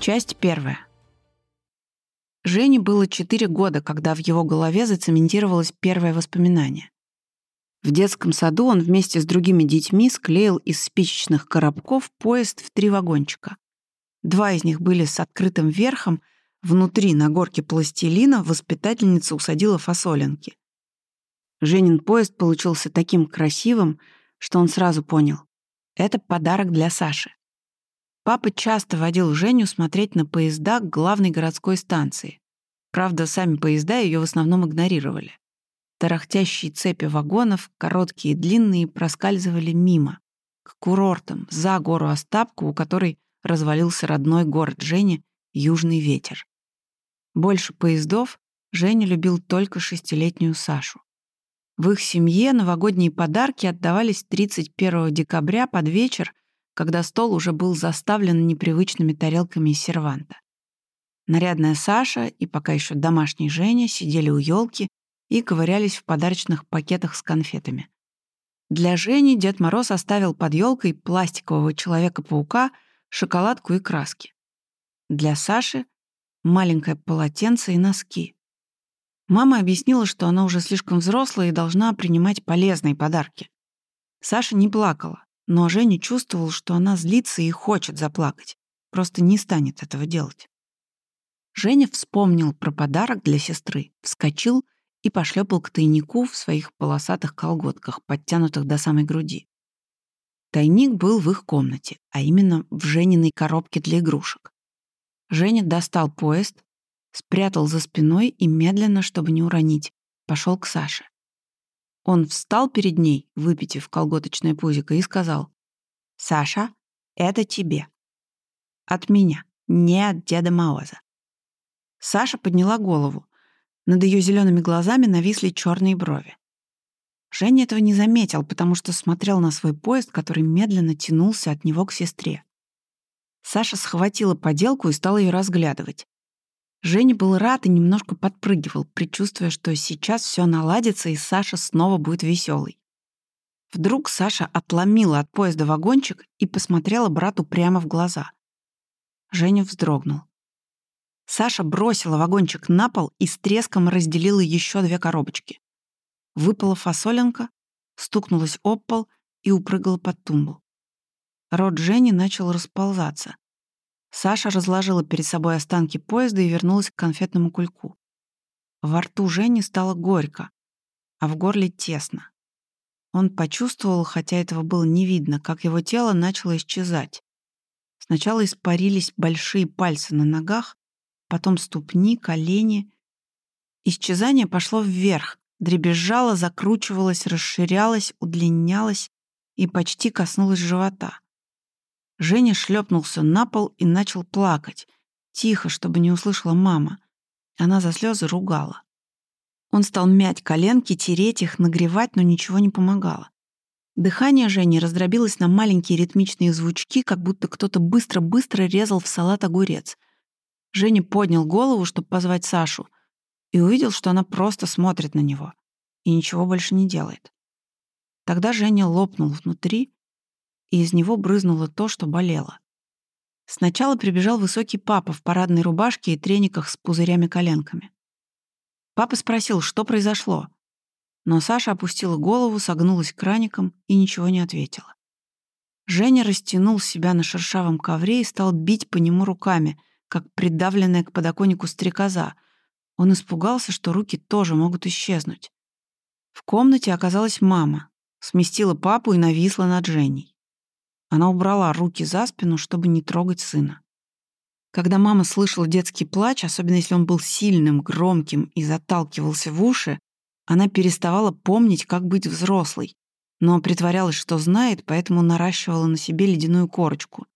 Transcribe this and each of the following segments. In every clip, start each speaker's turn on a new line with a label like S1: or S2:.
S1: Часть первая. Жене было 4 года, когда в его голове зацементировалось первое воспоминание. В детском саду он вместе с другими детьми склеил из спичечных коробков поезд в три вагончика. Два из них были с открытым верхом, внутри на горке пластилина воспитательница усадила фасолинки. Женин поезд получился таким красивым, что он сразу понял — это подарок для Саши. Папа часто водил Женю смотреть на поезда к главной городской станции. Правда, сами поезда ее в основном игнорировали. Тарахтящие цепи вагонов, короткие и длинные, проскальзывали мимо, к курортам, за гору Остапку, у которой развалился родной город Жени, Южный ветер. Больше поездов Женя любил только шестилетнюю Сашу. В их семье новогодние подарки отдавались 31 декабря под вечер, когда стол уже был заставлен непривычными тарелками из серванта. Нарядная Саша и пока еще домашний Женя сидели у елки и ковырялись в подарочных пакетах с конфетами. Для Жени Дед Мороз оставил под елкой пластикового человека-паука, шоколадку и краски. Для Саши — маленькое полотенце и носки. Мама объяснила, что она уже слишком взрослая и должна принимать полезные подарки. Саша не плакала, но Женя чувствовал, что она злится и хочет заплакать, просто не станет этого делать. Женя вспомнил про подарок для сестры, вскочил — и пошлепал к тайнику в своих полосатых колготках, подтянутых до самой груди. Тайник был в их комнате, а именно в Жениной коробке для игрушек. Женя достал поезд, спрятал за спиной и медленно, чтобы не уронить, пошел к Саше. Он встал перед ней, выпитив колготочное пузико, и сказал, «Саша, это тебе. От меня, не от Деда Мороза». Саша подняла голову. Над ее зелеными глазами нависли черные брови. Женя этого не заметил, потому что смотрел на свой поезд, который медленно тянулся от него к сестре. Саша схватила поделку и стала ее разглядывать. Женя был рад и немножко подпрыгивал, предчувствуя, что сейчас все наладится и Саша снова будет веселый. Вдруг Саша отломила от поезда вагончик и посмотрела брату прямо в глаза. Женя вздрогнул. Саша бросила вагончик на пол и с треском разделила еще две коробочки. Выпала фасоленка, стукнулась об пол и упрыгала под тумбу. Рот Жени начал расползаться. Саша разложила перед собой останки поезда и вернулась к конфетному кульку. Во рту Жени стало горько, а в горле тесно. Он почувствовал, хотя этого было не видно, как его тело начало исчезать. Сначала испарились большие пальцы на ногах, потом ступни, колени. Исчезание пошло вверх, дребезжало, закручивалось, расширялось, удлинялось и почти коснулось живота. Женя шлепнулся на пол и начал плакать, тихо, чтобы не услышала мама. Она за слезы ругала. Он стал мять коленки, тереть их, нагревать, но ничего не помогало. Дыхание Жени раздробилось на маленькие ритмичные звучки, как будто кто-то быстро-быстро резал в салат огурец — Женя поднял голову, чтобы позвать Сашу, и увидел, что она просто смотрит на него и ничего больше не делает. Тогда Женя лопнул внутри, и из него брызнуло то, что болело. Сначала прибежал высокий папа в парадной рубашке и трениках с пузырями-коленками. Папа спросил, что произошло, но Саша опустила голову, согнулась краником и ничего не ответила. Женя растянул себя на шершавом ковре и стал бить по нему руками, как придавленная к подоконнику стрекоза. Он испугался, что руки тоже могут исчезнуть. В комнате оказалась мама, сместила папу и нависла над Женей. Она убрала руки за спину, чтобы не трогать сына. Когда мама слышала детский плач, особенно если он был сильным, громким и заталкивался в уши, она переставала помнить, как быть взрослой, но притворялась, что знает, поэтому наращивала на себе ледяную корочку.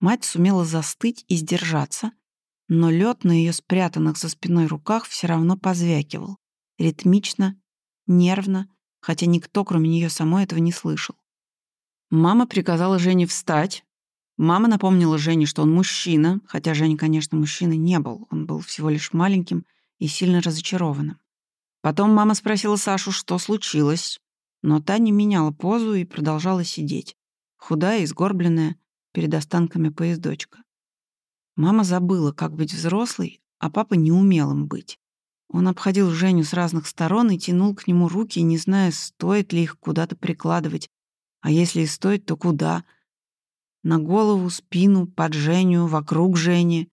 S1: Мать сумела застыть и сдержаться, но лед на ее спрятанных за спиной руках все равно позвякивал. Ритмично, нервно, хотя никто, кроме нее самой, этого не слышал. Мама приказала Жене встать. Мама напомнила Жене, что он мужчина, хотя Женя, конечно, мужчиной не был. Он был всего лишь маленьким и сильно разочарованным. Потом мама спросила Сашу, что случилось, но та не меняла позу и продолжала сидеть. Худая и сгорбленная, перед останками поездочка. Мама забыла, как быть взрослой, а папа не умел им быть. Он обходил Женю с разных сторон и тянул к нему руки, не зная, стоит ли их куда-то прикладывать. А если и стоит, то куда? На голову, спину, под Женю, вокруг Жени.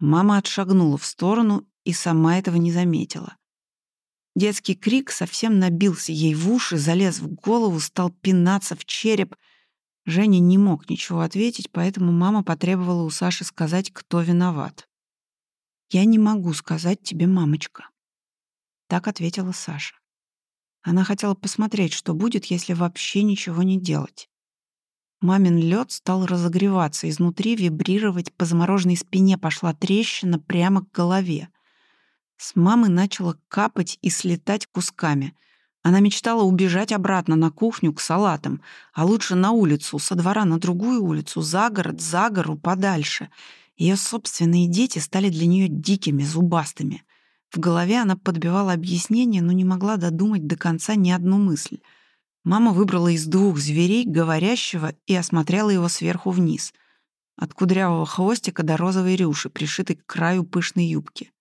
S1: Мама отшагнула в сторону и сама этого не заметила. Детский крик совсем набился ей в уши, залез в голову, стал пинаться в череп. Женя не мог ничего ответить, поэтому мама потребовала у Саши сказать, кто виноват. «Я не могу сказать тебе, мамочка», — так ответила Саша. Она хотела посмотреть, что будет, если вообще ничего не делать. Мамин лед стал разогреваться, изнутри вибрировать, по замороженной спине пошла трещина прямо к голове. С мамы начала капать и слетать кусками. Она мечтала убежать обратно на кухню к салатам, а лучше на улицу, со двора на другую улицу, за город, за гору, подальше. Ее собственные дети стали для нее дикими, зубастыми. В голове она подбивала объяснение, но не могла додумать до конца ни одну мысль. Мама выбрала из двух зверей говорящего и осмотрела его сверху вниз. От кудрявого хвостика до розовой рюши, пришитой к краю пышной юбки.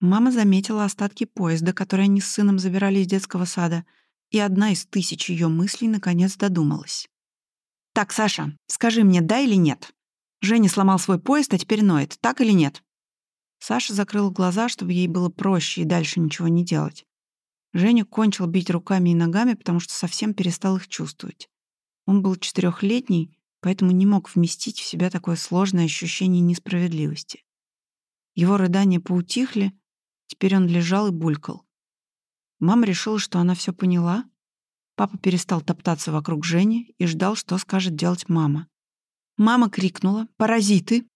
S1: Мама заметила остатки поезда, который они с сыном забирали из детского сада, и одна из тысяч ее мыслей наконец додумалась. «Так, Саша, скажи мне, да или нет? Женя сломал свой поезд, а теперь ноет, так или нет?» Саша закрыла глаза, чтобы ей было проще и дальше ничего не делать. Женя кончил бить руками и ногами, потому что совсем перестал их чувствовать. Он был четырехлетний, поэтому не мог вместить в себя такое сложное ощущение несправедливости. Его рыдания поутихли, Теперь он лежал и булькал. Мама решила, что она все поняла. Папа перестал топтаться вокруг Жени и ждал, что скажет делать мама. Мама крикнула «Паразиты!»,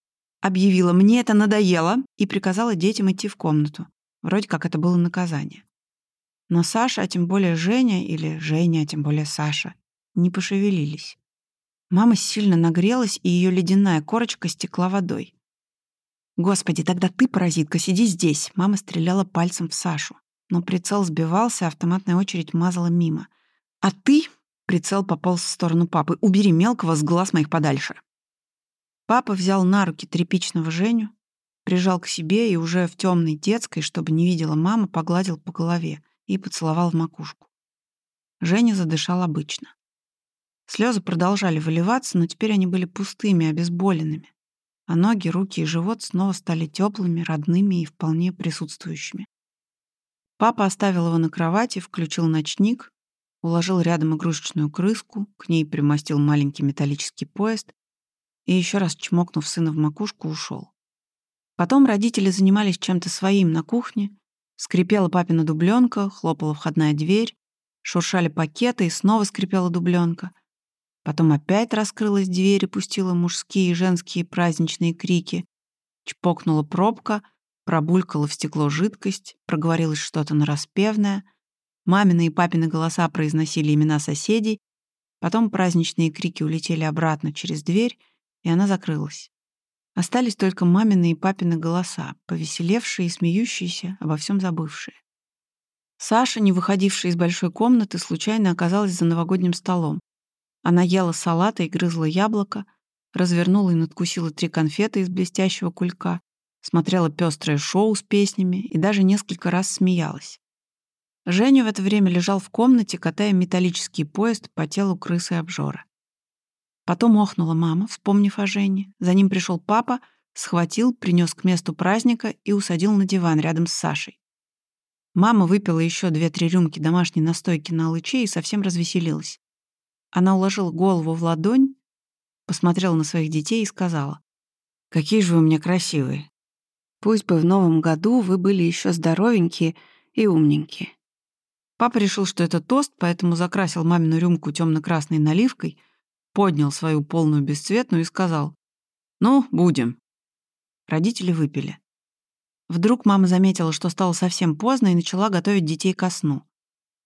S1: объявила «Мне это надоело!» и приказала детям идти в комнату. Вроде как это было наказание. Но Саша, а тем более Женя, или Женя, а тем более Саша, не пошевелились. Мама сильно нагрелась, и ее ледяная корочка стекла водой. «Господи, тогда ты, паразитка, сиди здесь!» Мама стреляла пальцем в Сашу. Но прицел сбивался, автоматная очередь мазала мимо. «А ты...» — прицел пополз в сторону папы. «Убери мелкого с глаз моих подальше!» Папа взял на руки тряпичного Женю, прижал к себе и уже в темной детской, чтобы не видела мама, погладил по голове и поцеловал в макушку. Женя задышал обычно. Слезы продолжали выливаться, но теперь они были пустыми, обезболенными а ноги, руки и живот снова стали теплыми, родными и вполне присутствующими. Папа оставил его на кровати, включил ночник, уложил рядом игрушечную крыску, к ней примостил маленький металлический поезд и еще раз чмокнув сына в макушку, ушел. Потом родители занимались чем-то своим на кухне, скрипела папина дубленка, хлопала входная дверь, шуршали пакеты и снова скрипела дубленка — Потом опять раскрылась дверь и пустила мужские и женские праздничные крики. Чпокнула пробка, пробулькала в стекло жидкость, проговорилось что-то нараспевное. Мамины и папины голоса произносили имена соседей. Потом праздничные крики улетели обратно через дверь, и она закрылась. Остались только мамины и папины голоса, повеселевшие и смеющиеся, обо всем забывшие. Саша, не выходившая из большой комнаты, случайно оказалась за новогодним столом. Она ела салаты и грызла яблоко, развернула и надкусила три конфеты из блестящего кулька, смотрела пестрое шоу с песнями и даже несколько раз смеялась. Женя в это время лежал в комнате, катая металлический поезд по телу крысы обжора. Потом охнула мама, вспомнив о Жене. За ним пришел папа, схватил, принес к месту праздника и усадил на диван рядом с Сашей. Мама выпила еще две-три рюмки домашней настойки на алыче и совсем развеселилась. Она уложила голову в ладонь, посмотрела на своих детей и сказала, «Какие же вы у меня красивые. Пусть бы в новом году вы были еще здоровенькие и умненькие». Папа решил, что это тост, поэтому закрасил мамину рюмку темно-красной наливкой, поднял свою полную бесцветную и сказал, «Ну, будем». Родители выпили. Вдруг мама заметила, что стало совсем поздно и начала готовить детей ко сну.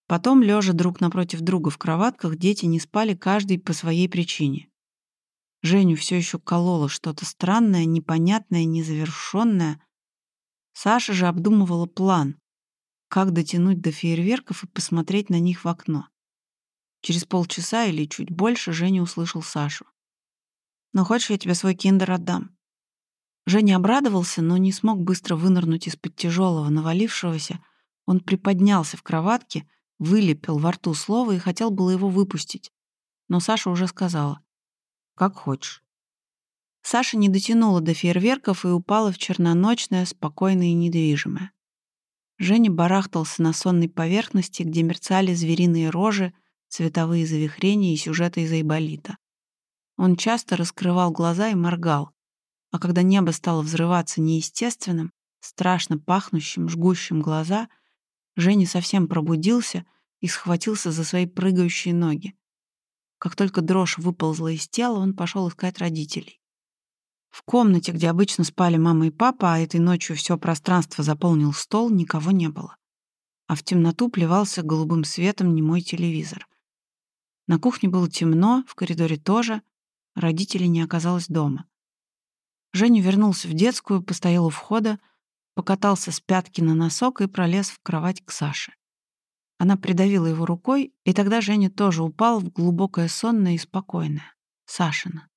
S1: Потом, лежа друг напротив друга в кроватках, дети не спали каждый по своей причине. Женю все еще кололо что-то странное, непонятное, незавершенное. Саша же обдумывала план, как дотянуть до фейерверков и посмотреть на них в окно. Через полчаса или чуть больше Женя услышал Сашу. «Ну, хочешь, я тебе свой киндер отдам?» Женя обрадовался, но не смог быстро вынырнуть из-под тяжелого навалившегося. Он приподнялся в кроватке, вылепил во рту слово и хотел было его выпустить. Но Саша уже сказала. «Как хочешь». Саша не дотянула до фейерверков и упала в черноночное, спокойное и недвижимое. Женя барахтался на сонной поверхности, где мерцали звериные рожи, цветовые завихрения и сюжеты из Айболита. Он часто раскрывал глаза и моргал, а когда небо стало взрываться неестественным, страшно пахнущим, жгущим глаза, Женя совсем пробудился и схватился за свои прыгающие ноги. Как только дрожь выползла из тела, он пошел искать родителей. В комнате, где обычно спали мама и папа, а этой ночью все пространство заполнил стол, никого не было. А в темноту плевался голубым светом немой телевизор. На кухне было темно, в коридоре тоже. Родителей не оказалось дома. Женя вернулся в детскую, постоял у входа, покатался с пятки на носок и пролез в кровать к Саше. Она придавила его рукой, и тогда Женя тоже упал в глубокое сонное и спокойное. Сашина.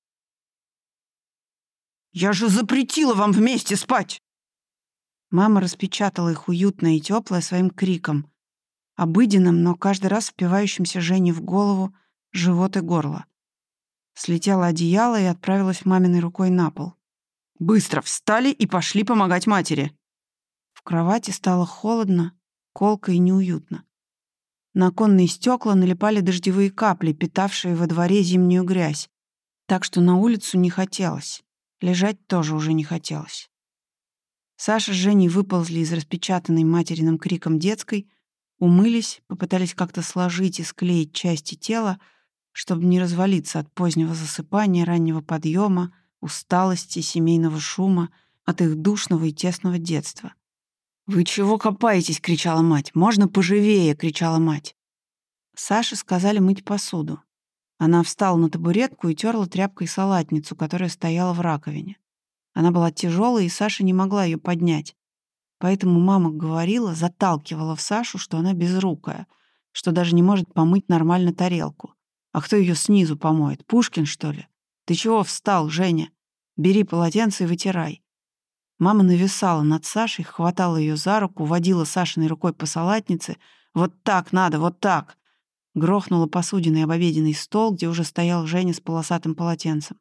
S2: «Я же запретила вам вместе спать!»
S1: Мама распечатала их уютное и теплое своим криком, обыденным, но каждый раз впивающимся Жене в голову, живот и горло. Слетело одеяло и отправилась маминой рукой на пол.
S2: Быстро встали и пошли помогать матери.
S1: В кровати стало холодно, колко и неуютно. На оконные стекла налипали дождевые капли, питавшие во дворе зимнюю грязь, так что на улицу не хотелось. Лежать тоже уже не хотелось. Саша с Женей выползли из распечатанной материным криком детской, умылись, попытались как-то сложить и склеить части тела, чтобы не развалиться от позднего засыпания, раннего подъема, усталости, семейного шума, от их душного и тесного детства.
S2: «Вы чего копаетесь?» — кричала мать. «Можно поживее!» — кричала мать.
S1: Саше сказали мыть посуду. Она встала на табуретку и терла тряпкой салатницу, которая стояла в раковине. Она была тяжелая, и Саша не могла ее поднять. Поэтому мама говорила, заталкивала в Сашу, что она безрукая, что даже не может помыть нормально тарелку. А кто ее снизу помоет? Пушкин, что ли? «Ты чего встал, Женя? Бери полотенце и вытирай». Мама нависала над Сашей, хватала ее за руку, водила Сашиной рукой по салатнице. «Вот так надо, вот так!» Грохнула посудиной об обеденный стол, где уже стоял Женя с полосатым полотенцем.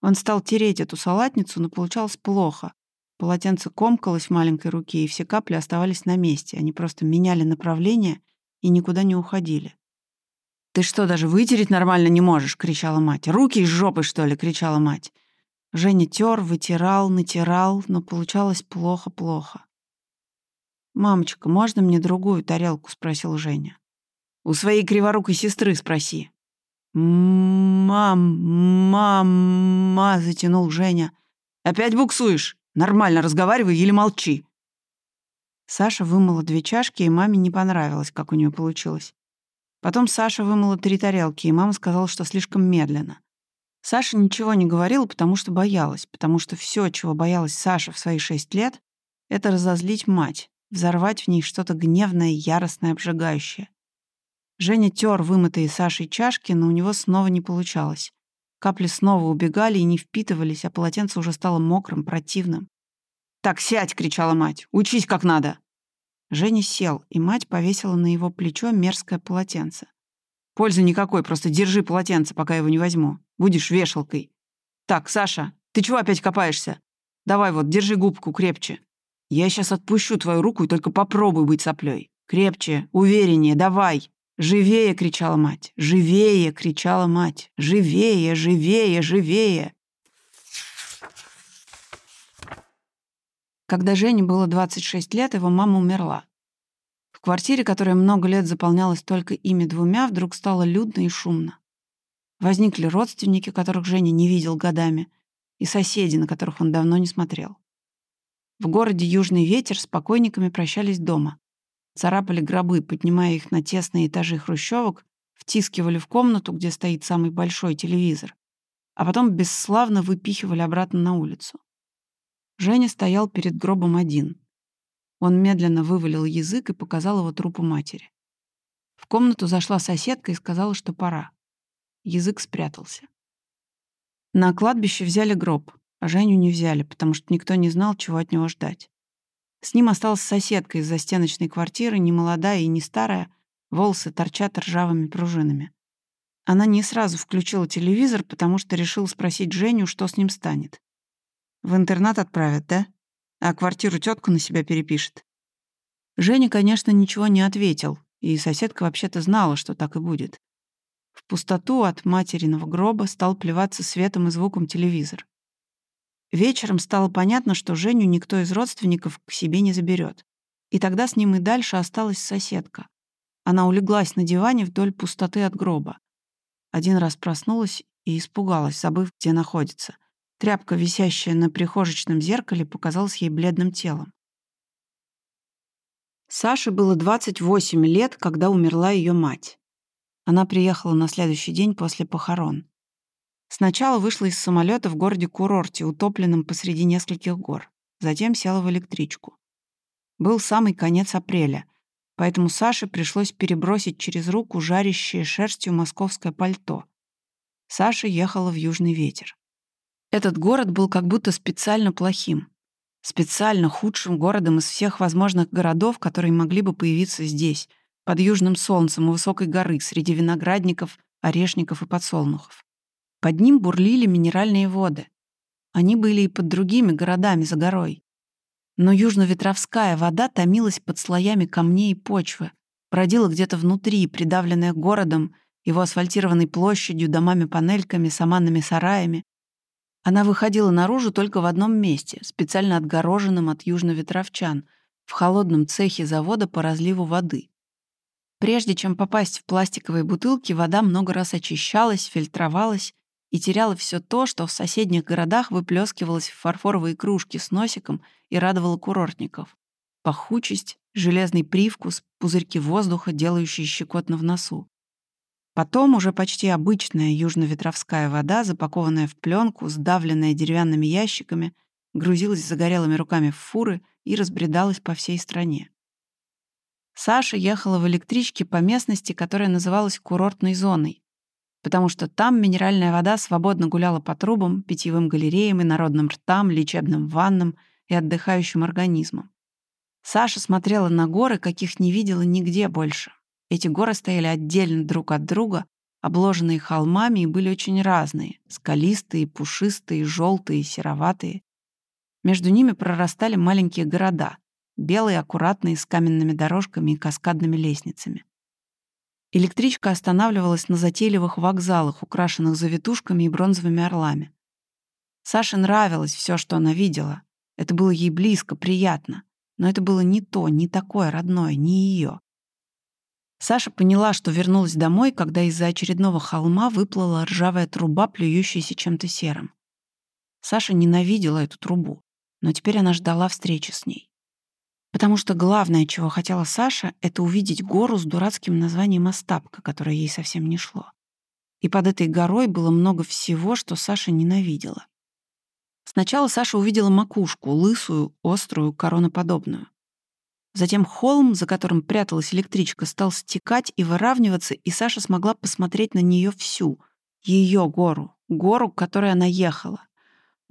S1: Он стал тереть эту салатницу, но получалось плохо. Полотенце комкалось в маленькой руке, и все капли оставались на месте. Они просто меняли направление и никуда не уходили.
S2: «Ты что, даже вытереть нормально не можешь?» — кричала мать. «Руки из жопы, что ли?» — кричала мать.
S1: Женя тер, вытирал, натирал, но получалось плохо-плохо. «Мамочка, можно мне другую тарелку?» — спросил Женя.
S2: «У своей криворукой сестры спроси».
S1: «Мам, мама!» — затянул Женя.
S2: «Опять буксуешь? Нормально разговаривай или молчи».
S1: Саша вымыла две чашки, и маме не понравилось, как у нее получилось. Потом Саша вымыла три тарелки, и мама сказала, что слишком медленно. Саша ничего не говорила, потому что боялась, потому что все, чего боялась Саша в свои шесть лет, это разозлить мать, взорвать в ней что-то гневное, яростное, обжигающее. Женя тер вымытые Сашей чашки, но у него снова не получалось. Капли снова убегали и не впитывались, а полотенце уже стало мокрым, противным.
S2: «Так сядь!» — кричала мать. «Учись как надо!»
S1: Женя сел, и мать повесила на его плечо мерзкое полотенце.
S2: «Пользы никакой, просто держи полотенце, пока его не возьму. Будешь вешалкой. Так, Саша, ты чего опять копаешься? Давай вот, держи губку крепче. Я сейчас отпущу твою руку и только попробуй быть соплей. Крепче, увереннее, давай!» «Живее!» — кричала мать. «Живее!» — кричала мать. «Живее! Живее! Живее!» Когда Жене было 26 лет, его мама умерла. В квартире, которая много лет заполнялась только ими двумя, вдруг стало людно и шумно. Возникли родственники, которых Женя не видел годами, и соседи, на которых он давно не смотрел. В городе Южный ветер с покойниками прощались дома. Царапали гробы, поднимая их на тесные этажи хрущевок, втискивали в комнату, где стоит самый большой телевизор, а потом бесславно выпихивали обратно на улицу. Женя стоял перед гробом один. Он медленно вывалил язык и показал его трупу матери. В комнату зашла соседка и сказала, что пора. Язык спрятался. На кладбище взяли гроб.
S1: а Женю не взяли, потому что никто не знал, чего от него ждать. С ним осталась соседка из застеночной квартиры, не молодая и не старая, волосы торчат ржавыми пружинами. Она не сразу включила телевизор, потому что решила спросить Женю, что с ним станет. «В интернат отправят, да? А квартиру тетку на себя перепишет?» Женя, конечно, ничего не ответил, и соседка вообще-то знала, что так и будет. В пустоту от материного гроба стал плеваться светом и звуком телевизор. Вечером стало понятно, что Женю никто из родственников к себе не заберет. И тогда с ним и дальше осталась соседка. Она улеглась на диване вдоль пустоты от гроба. Один раз проснулась и испугалась, забыв, где находится. Тряпка, висящая на прихожечном зеркале, показалась ей бледным телом. Саше было 28 лет, когда умерла ее мать. Она приехала на следующий день после похорон. Сначала вышла из самолета в городе-курорте, утопленном посреди нескольких гор. Затем села в электричку. Был самый конец апреля, поэтому Саше пришлось перебросить через руку жарящее шерстью московское пальто. Саша ехала в южный ветер. Этот город был как будто специально плохим. Специально худшим городом из всех возможных городов, которые могли бы появиться здесь, под южным солнцем у высокой горы, среди виноградников, орешников и подсолнухов. Под ним бурлили минеральные воды. Они были и под другими городами за горой. Но южно-ветровская вода томилась под слоями камней и почвы, бродила где-то внутри, придавленная городом, его асфальтированной площадью, домами-панельками, саманными сараями. Она выходила наружу только в одном месте, специально отгороженном от южно-ветровчан, в холодном цехе завода по разливу воды. Прежде чем попасть в пластиковые бутылки, вода много раз очищалась, фильтровалась и теряла все то, что в соседних городах выплескивалось в фарфоровые кружки с носиком и радовало курортников. Пахучесть, железный привкус, пузырьки воздуха, делающие щекотно в носу. Потом уже почти обычная южно-ветровская вода, запакованная в пленку, сдавленная деревянными ящиками, грузилась загорелыми руками в фуры и разбредалась по всей стране. Саша ехала в электричке по местности, которая называлась курортной зоной, потому что там минеральная вода свободно гуляла по трубам, питьевым галереям и народным ртам, лечебным ваннам и отдыхающим организмам. Саша смотрела на горы, каких не видела нигде больше. Эти горы стояли отдельно друг от друга, обложенные холмами и были очень разные — скалистые, пушистые, желтые, сероватые. Между ними прорастали маленькие города, белые, аккуратные, с каменными дорожками и каскадными лестницами. Электричка останавливалась на затейливых вокзалах, украшенных завитушками и бронзовыми орлами. Саше нравилось все, что она видела. Это было ей близко, приятно. Но это было не то, не такое родное, не ее. Саша поняла, что вернулась домой, когда из-за очередного холма выплыла ржавая труба, плюющаяся чем-то серым. Саша ненавидела эту трубу, но теперь она ждала встречи с ней. Потому что главное, чего хотела Саша, это увидеть гору с дурацким названием Остапка, которое ей совсем не шло. И под этой горой было много всего, что Саша ненавидела. Сначала Саша увидела макушку, лысую, острую, короноподобную. Затем холм, за которым пряталась электричка, стал стекать и выравниваться, и Саша смогла посмотреть на нее всю. Ее гору, гору, к которой она ехала.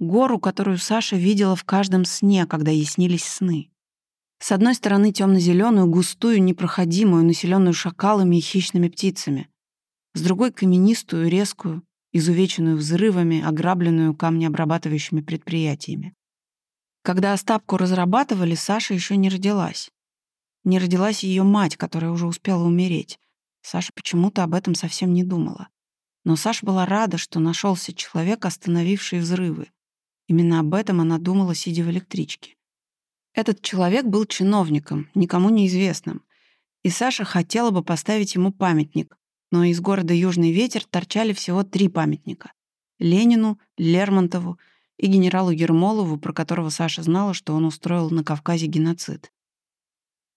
S1: Гору, которую Саша видела в каждом сне, когда ей снились сны. С одной стороны темно-зеленую, густую, непроходимую, населенную шакалами и хищными птицами. С другой — каменистую, резкую, изувеченную взрывами, ограбленную камнеобрабатывающими предприятиями. Когда Остапку разрабатывали, Саша еще не родилась. Не родилась ее мать, которая уже успела умереть. Саша почему-то об этом совсем не думала. Но Саша была рада, что нашелся человек, остановивший взрывы. Именно об этом она думала, сидя в электричке. Этот человек был чиновником, никому неизвестным, и Саша хотела бы поставить ему памятник, но из города Южный ветер торчали всего три памятника — Ленину, Лермонтову и генералу Ермолову, про которого Саша знала, что он устроил на Кавказе геноцид.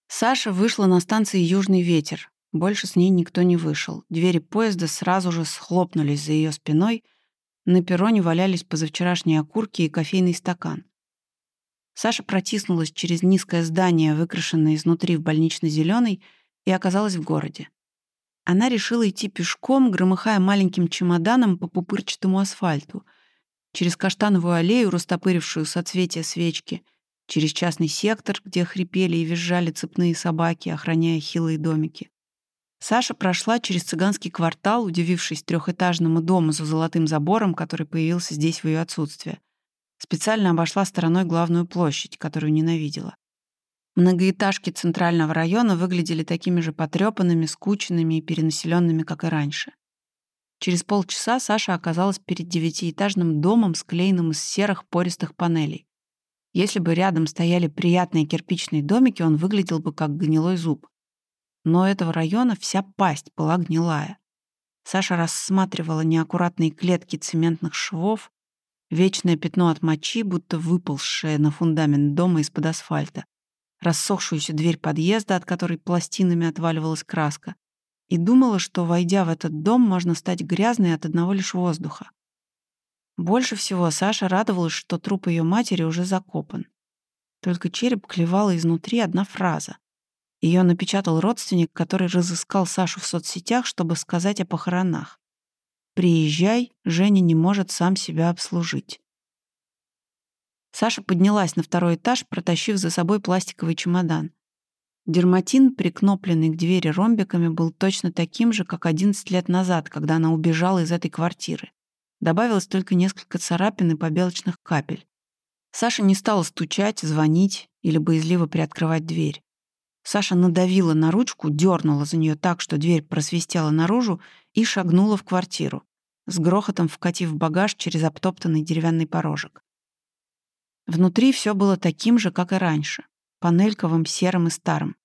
S1: Саша вышла на станции «Южный ветер». Больше с ней никто не вышел. Двери поезда сразу же схлопнулись за ее спиной. На перроне валялись позавчерашние окурки и кофейный стакан. Саша протиснулась через низкое здание, выкрашенное изнутри в больнично зеленый и оказалась в городе. Она решила идти пешком, громыхая маленьким чемоданом по пупырчатому асфальту. Через каштановую аллею, растопырившую соцветия свечки, через частный сектор, где хрипели и визжали цепные собаки, охраняя хилые домики. Саша прошла через цыганский квартал, удивившись трехэтажному дому за золотым забором, который появился здесь в ее отсутствие. Специально обошла стороной главную площадь, которую ненавидела. Многоэтажки центрального района выглядели такими же потрепанными, скученными и перенаселенными, как и раньше. Через полчаса Саша оказалась перед девятиэтажным домом, склеенным из серых пористых панелей. Если бы рядом стояли приятные кирпичные домики, он выглядел бы как гнилой зуб. Но этого района вся пасть была гнилая. Саша рассматривала неаккуратные клетки цементных швов, вечное пятно от мочи, будто выползшее на фундамент дома из-под асфальта, рассохшуюся дверь подъезда, от которой пластинами отваливалась краска, и думала, что, войдя в этот дом, можно стать грязной от одного лишь воздуха. Больше всего Саша радовалась, что труп ее матери уже закопан. Только череп клевала изнутри одна фраза. Ее напечатал родственник, который разыскал Сашу в соцсетях, чтобы сказать о похоронах. «Приезжай, Женя не может сам себя обслужить». Саша поднялась на второй этаж, протащив за собой пластиковый чемодан. Дерматин, прикнопленный к двери ромбиками, был точно таким же, как 11 лет назад, когда она убежала из этой квартиры. Добавилось только несколько царапин и побелочных капель. Саша не стала стучать, звонить или боязливо приоткрывать дверь. Саша надавила на ручку, дернула за нее так, что дверь просвистела наружу и шагнула в квартиру, с грохотом вкатив багаж через обтоптанный деревянный порожек. Внутри все было таким же, как и раньше, панельковым, серым и старым.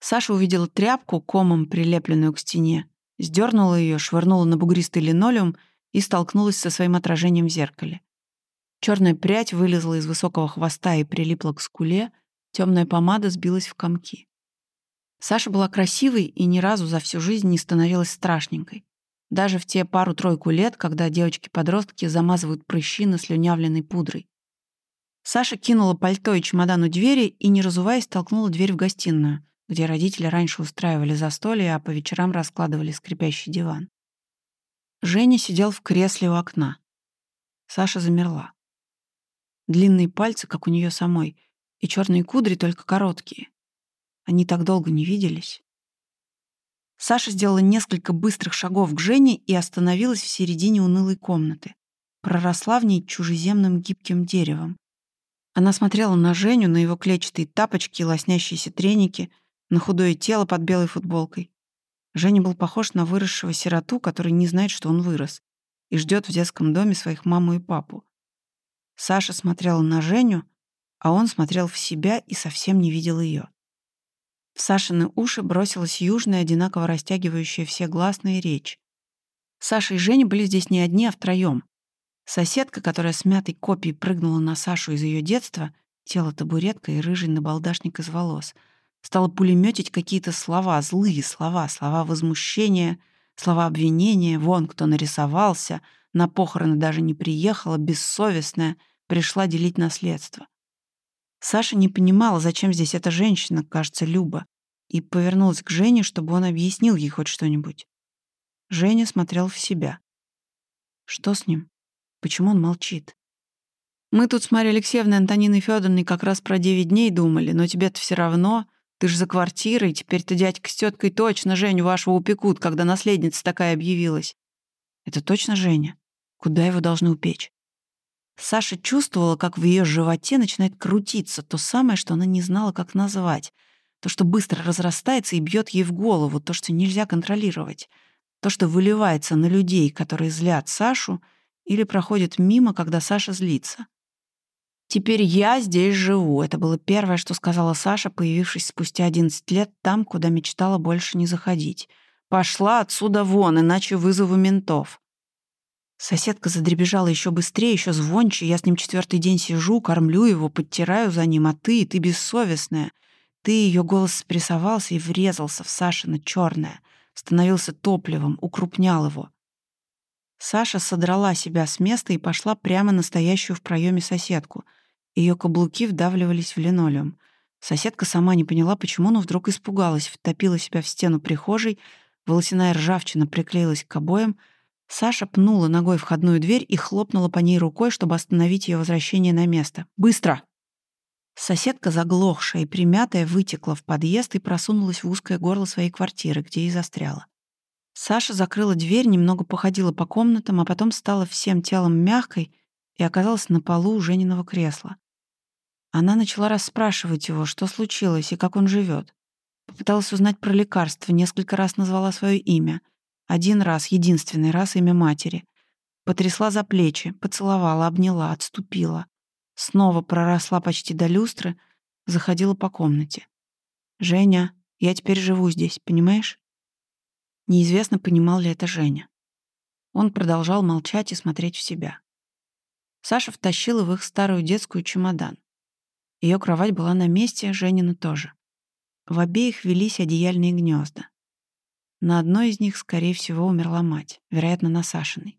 S1: Саша увидела тряпку, комом прилепленную к стене, сдернула ее, швырнула на бугристый линолеум и столкнулась со своим отражением в зеркале. Черная прядь вылезла из высокого хвоста и прилипла к скуле, темная помада сбилась в комки. Саша была красивой и ни разу за всю жизнь не становилась страшненькой. Даже в те пару-тройку лет, когда девочки-подростки замазывают прыщи наслюнявленной пудрой. Саша кинула пальто и чемодан у двери и, не разуваясь, толкнула дверь в гостиную, где родители раньше устраивали застолье, а по вечерам раскладывали скрипящий диван. Женя сидел в кресле у окна. Саша замерла. Длинные пальцы, как у нее самой, и черные кудри только короткие. Они так долго не виделись. Саша сделала несколько быстрых шагов к Жене и остановилась в середине унылой комнаты. Проросла в ней чужеземным гибким деревом. Она смотрела на Женю, на его клетчатые тапочки и лоснящиеся треники, на худое тело под белой футболкой. Женя был похож на выросшего сироту, который не знает, что он вырос, и ждет в детском доме своих маму и папу. Саша смотрела на Женю, а он смотрел в себя и совсем не видел ее. В Сашины уши бросилась южная, одинаково растягивающая все гласные речь. Саша и Женя были здесь не одни, а втроем. Соседка, которая с мятой копией прыгнула на Сашу из ее детства, тело табуретка и рыжий набалдашник из волос, стала пулеметить какие-то слова, злые слова, слова возмущения, слова обвинения, вон кто нарисовался, на похороны даже не приехала, бессовестная, пришла делить наследство. Саша не понимала, зачем здесь эта женщина, кажется, Люба, и повернулась к Жене, чтобы он объяснил ей хоть что-нибудь. Женя смотрел в себя. Что с ним? Почему он молчит? Мы тут с Марьей Алексеевной Антониной Федоровной как раз про девять дней думали, но тебе-то все равно. Ты же за квартирой, теперь-то дядька с теткой точно Женю вашего упекут, когда наследница такая объявилась. Это точно Женя? Куда его должны упечь? Саша чувствовала, как в ее животе начинает крутиться то самое, что она не знала, как назвать. То, что быстро разрастается и бьет ей в голову, то, что нельзя контролировать. То, что выливается на людей, которые злят Сашу — или проходит мимо, когда Саша злится. «Теперь я здесь живу», — это было первое, что сказала Саша, появившись спустя 11 лет там, куда мечтала больше не заходить. «Пошла отсюда вон, иначе вызову ментов». Соседка задребежала еще быстрее, еще звонче. Я с ним четвертый день сижу, кормлю его, подтираю за ним, а ты, ты бессовестная. Ты, ее голос спрессовался и врезался в Сашина черное, становился топливом, укрупнял его. Саша содрала себя с места и пошла прямо настоящую в проеме соседку. Ее каблуки вдавливались в линолеум. Соседка сама не поняла, почему, но вдруг испугалась, втопила себя в стену прихожей, волосяная ржавчина приклеилась к обоям, Саша пнула ногой входную дверь и хлопнула по ней рукой, чтобы остановить ее возвращение на место. «Быстро!» Соседка, заглохшая и примятая, вытекла в подъезд и просунулась в узкое горло своей квартиры, где и застряла. Саша закрыла дверь, немного походила по комнатам, а потом стала всем телом мягкой и оказалась на полу у Жениного кресла. Она начала расспрашивать его, что случилось и как он живет. Попыталась узнать про лекарство, несколько раз назвала свое имя. Один раз, единственный раз имя матери. Потрясла за плечи, поцеловала, обняла, отступила. Снова проросла почти до люстры, заходила по комнате. «Женя, я теперь живу здесь, понимаешь?» Неизвестно, понимал ли это Женя. Он продолжал молчать и смотреть в себя. Саша втащила в их старую детскую чемодан. Ее кровать была на месте, Женина тоже. В обеих велись одеяльные гнезда. На одной из них, скорее всего, умерла мать, вероятно, на Сашиной.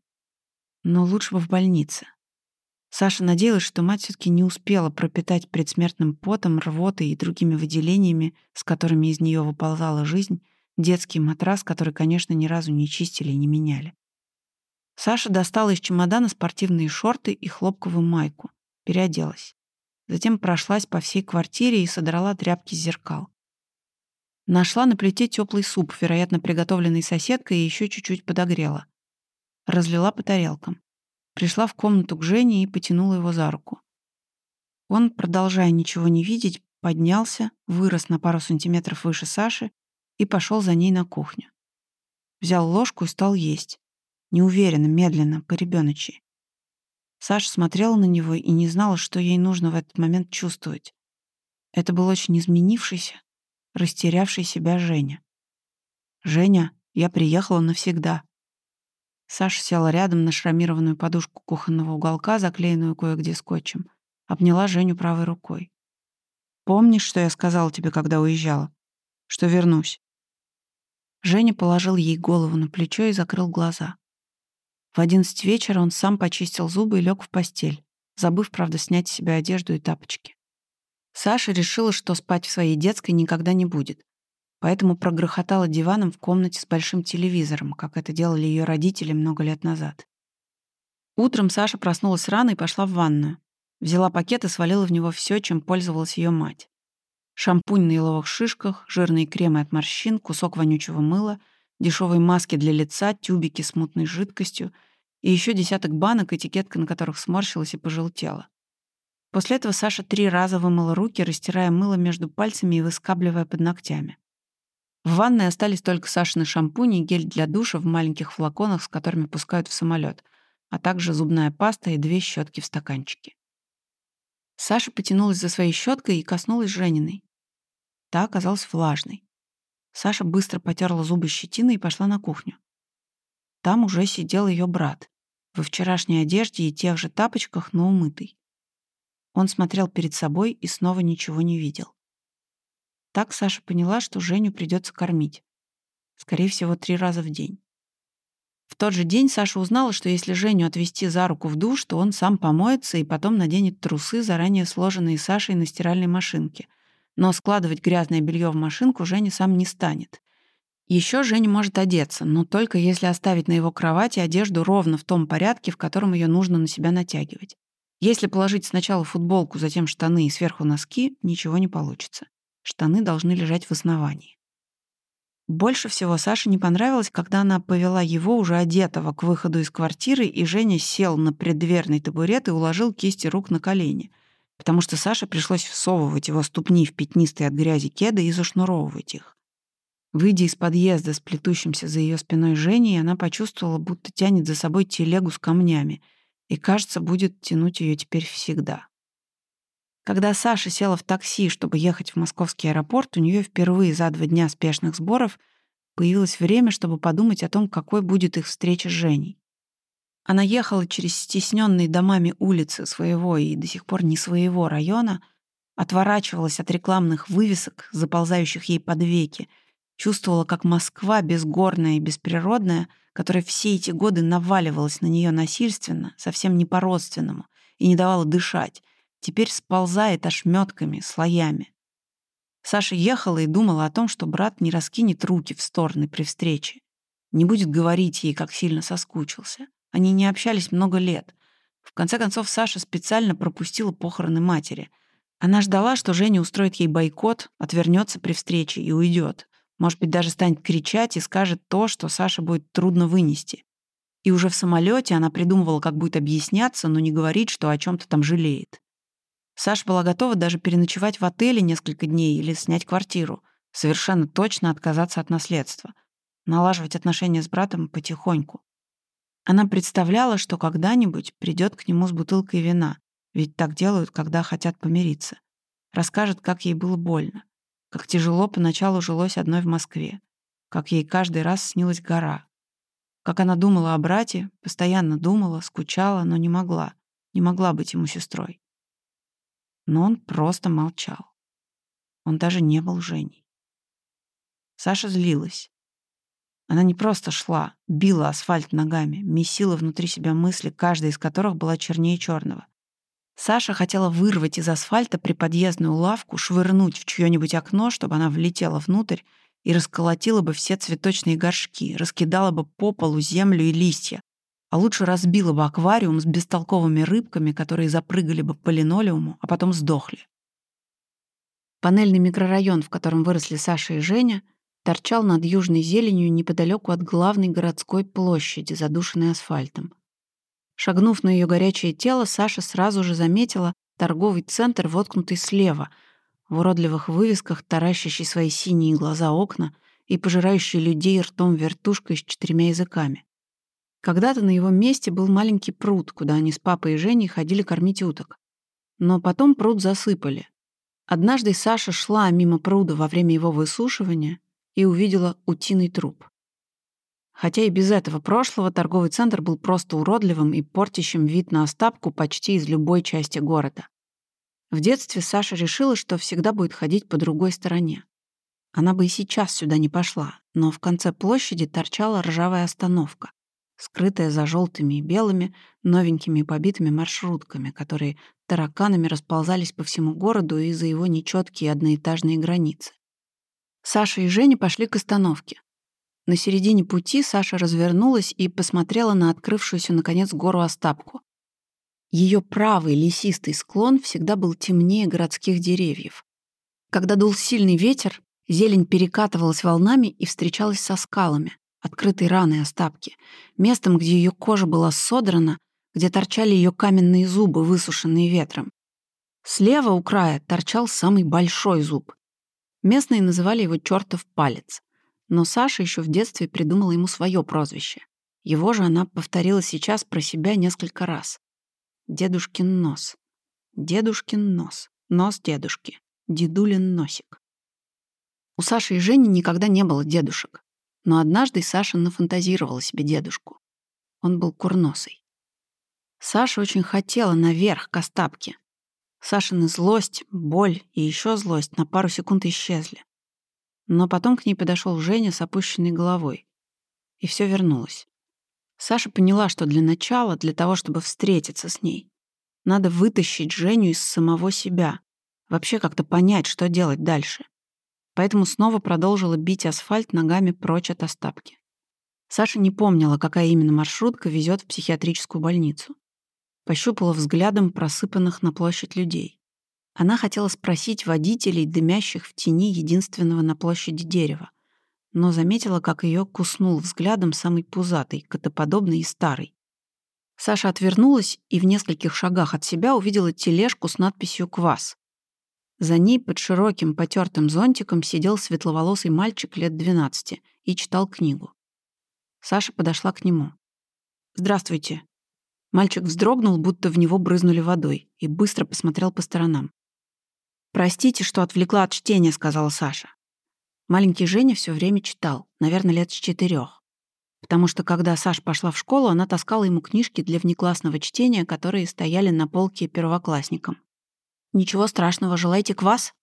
S1: Но лучше бы в больнице. Саша надеялась, что мать все таки не успела пропитать предсмертным потом, рвотой и другими выделениями, с которыми из нее выползала жизнь, детский матрас, который, конечно, ни разу не чистили и не меняли. Саша достала из чемодана спортивные шорты и хлопковую майку, переоделась. Затем прошлась по всей квартире и содрала тряпки с зеркал. Нашла на плите теплый суп, вероятно, приготовленный соседкой, и еще чуть-чуть подогрела. Разлила по тарелкам. Пришла в комнату к Жене и потянула его за руку. Он, продолжая ничего не видеть, поднялся, вырос на пару сантиметров выше Саши и пошел за ней на кухню. Взял ложку и стал есть. Неуверенно, медленно, по-ребеночи. Саша смотрела на него и не знала, что ей нужно в этот момент чувствовать. Это был очень изменившийся, растерявший себя Женя. «Женя, я приехала навсегда». Саша села рядом на шрамированную подушку кухонного уголка, заклеенную кое-где скотчем. Обняла Женю правой рукой. «Помнишь, что я сказала тебе, когда уезжала? Что вернусь?» Женя положил ей голову на плечо и закрыл глаза. В одиннадцать вечера он сам почистил зубы и лег в постель, забыв, правда, снять с себя одежду и тапочки. Саша решила, что спать в своей детской никогда не будет, поэтому прогрохотала диваном в комнате с большим телевизором, как это делали ее родители много лет назад. Утром Саша проснулась рано и пошла в ванную. Взяла пакет и свалила в него все, чем пользовалась ее мать. Шампунь на еловых шишках, жирные кремы от морщин, кусок вонючего мыла — дешевые маски для лица, тюбики с мутной жидкостью и еще десяток банок, этикетка на которых сморщилась и пожелтела. После этого Саша три раза вымыла руки, растирая мыло между пальцами и выскабливая под ногтями. В ванной остались только Сашины шампунь и гель для душа в маленьких флаконах, с которыми пускают в самолет, а также зубная паста и две щетки в стаканчике. Саша потянулась за своей щеткой и коснулась Жениной. Та оказалась влажной. Саша быстро потерла зубы щетиной и пошла на кухню. Там уже сидел ее брат, во вчерашней одежде и тех же тапочках, но умытый. Он смотрел перед собой и снова ничего не видел. Так Саша поняла, что Женю придется кормить. Скорее всего, три раза в день. В тот же день Саша узнала, что если Женю отвезти за руку в душ, то он сам помоется и потом наденет трусы, заранее сложенные Сашей на стиральной машинке, но складывать грязное белье в машинку Женя сам не станет. Еще Женя может одеться, но только если оставить на его кровати одежду ровно в том порядке, в котором ее нужно на себя натягивать. Если положить сначала футболку, затем штаны и сверху носки, ничего не получится. Штаны должны лежать в основании. Больше всего Саше не понравилось, когда она повела его, уже одетого, к выходу из квартиры, и Женя сел на преддверный табурет и уложил кисти рук на колени — потому что Саше пришлось всовывать его ступни в пятнистые от грязи кеды и зашнуровывать их. Выйдя из подъезда с плетущимся за ее спиной Женей, она почувствовала, будто тянет за собой телегу с камнями, и, кажется, будет тянуть ее теперь всегда. Когда Саша села в такси, чтобы ехать в московский аэропорт, у нее впервые за два дня спешных сборов появилось время, чтобы подумать о том, какой будет их встреча с Женей. Она ехала через стесненные домами улицы своего и до сих пор не своего района, отворачивалась от рекламных вывесок, заползающих ей под веки, чувствовала, как Москва, безгорная и бесприродная, которая все эти годы наваливалась на нее насильственно, совсем не по-родственному, и не давала дышать, теперь сползает ошметками, слоями. Саша ехала и думала о том, что брат не раскинет руки в стороны при встрече, Не будет говорить ей, как сильно соскучился. Они не общались много лет. В конце концов, Саша специально пропустила похороны матери. Она ждала, что Женя устроит ей бойкот, отвернется при встрече и уйдет. Может быть, даже станет кричать и скажет то, что Саше будет трудно вынести. И уже в самолете она придумывала, как будет объясняться, но не говорить, что о чем то там жалеет. Саша была готова даже переночевать в отеле несколько дней или снять квартиру, совершенно точно отказаться от наследства, налаживать отношения с братом потихоньку. Она представляла, что когда-нибудь придет к нему с бутылкой вина, ведь так делают, когда хотят помириться. Расскажет, как ей было больно, как тяжело поначалу жилось одной в Москве, как ей каждый раз снилась гора, как она думала о брате, постоянно думала, скучала, но не могла, не могла быть ему сестрой но он просто молчал. Он даже не был Женей. Саша злилась. Она не просто шла, била асфальт ногами, месила внутри себя мысли, каждая из которых была чернее черного. Саша хотела вырвать из асфальта приподъездную лавку, швырнуть в чье-нибудь окно, чтобы она влетела внутрь и расколотила бы все цветочные горшки, раскидала бы по полу землю и листья, а лучше разбила бы аквариум с бестолковыми рыбками, которые запрыгали бы по линолеуму, а потом сдохли. Панельный микрорайон, в котором выросли Саша и Женя, торчал над южной зеленью неподалеку от главной городской площади, задушенной асфальтом. Шагнув на ее горячее тело, Саша сразу же заметила торговый центр, воткнутый слева, в уродливых вывесках, таращащий свои синие глаза окна и пожирающий людей ртом вертушкой с четырьмя языками. Когда-то на его месте был маленький пруд, куда они с папой и Женей ходили кормить уток. Но потом пруд засыпали. Однажды Саша шла мимо пруда во время его высушивания и увидела утиный труп. Хотя и без этого прошлого торговый центр был просто уродливым и портящим вид на остапку почти из любой части города. В детстве Саша решила, что всегда будет ходить по другой стороне. Она бы и сейчас сюда не пошла, но в конце площади торчала ржавая остановка скрытая за желтыми и белыми, новенькими и побитыми маршрутками, которые тараканами расползались по всему городу из-за его нечеткие одноэтажные границы. Саша и Женя пошли к остановке. На середине пути Саша развернулась и посмотрела на открывшуюся, наконец, гору Остапку. Ее правый лесистый склон всегда был темнее городских деревьев. Когда дул сильный ветер, зелень перекатывалась волнами и встречалась со скалами открытой раной Остапки, местом, где ее кожа была содрана, где торчали ее каменные зубы, высушенные ветром. Слева у края торчал самый большой зуб. Местные называли его «чертов палец». Но Саша еще в детстве придумала ему свое прозвище. Его же она повторила сейчас про себя несколько раз. Дедушкин нос. Дедушкин нос. Нос дедушки. Дедулин носик. У Саши и Жени никогда не было дедушек. Но однажды Саша нафантазировала себе дедушку. Он был курносый. Саша очень хотела наверх, к Остапке. Сашина злость, боль и еще злость на пару секунд исчезли. Но потом к ней подошел Женя с опущенной головой. И все вернулось. Саша поняла, что для начала, для того, чтобы встретиться с ней, надо вытащить Женю из самого себя, вообще как-то понять, что делать дальше поэтому снова продолжила бить асфальт ногами прочь от Остапки. Саша не помнила, какая именно маршрутка везет в психиатрическую больницу. Пощупала взглядом просыпанных на площадь людей. Она хотела спросить водителей, дымящих в тени единственного на площади дерева, но заметила, как ее куснул взглядом самый пузатый, котоподобный и старый. Саша отвернулась и в нескольких шагах от себя увидела тележку с надписью «Квас». За ней под широким потертым зонтиком сидел светловолосый мальчик лет 12 и читал книгу. Саша подошла к нему. «Здравствуйте». Мальчик вздрогнул, будто в него брызнули водой, и быстро посмотрел по сторонам. «Простите, что отвлекла от чтения», — сказала Саша. Маленький Женя все время читал, наверное, лет с четырех. Потому что, когда Саша пошла в школу, она таскала ему книжки для внеклассного чтения, которые стояли на полке первоклассникам. Ничего страшного, желаете квас?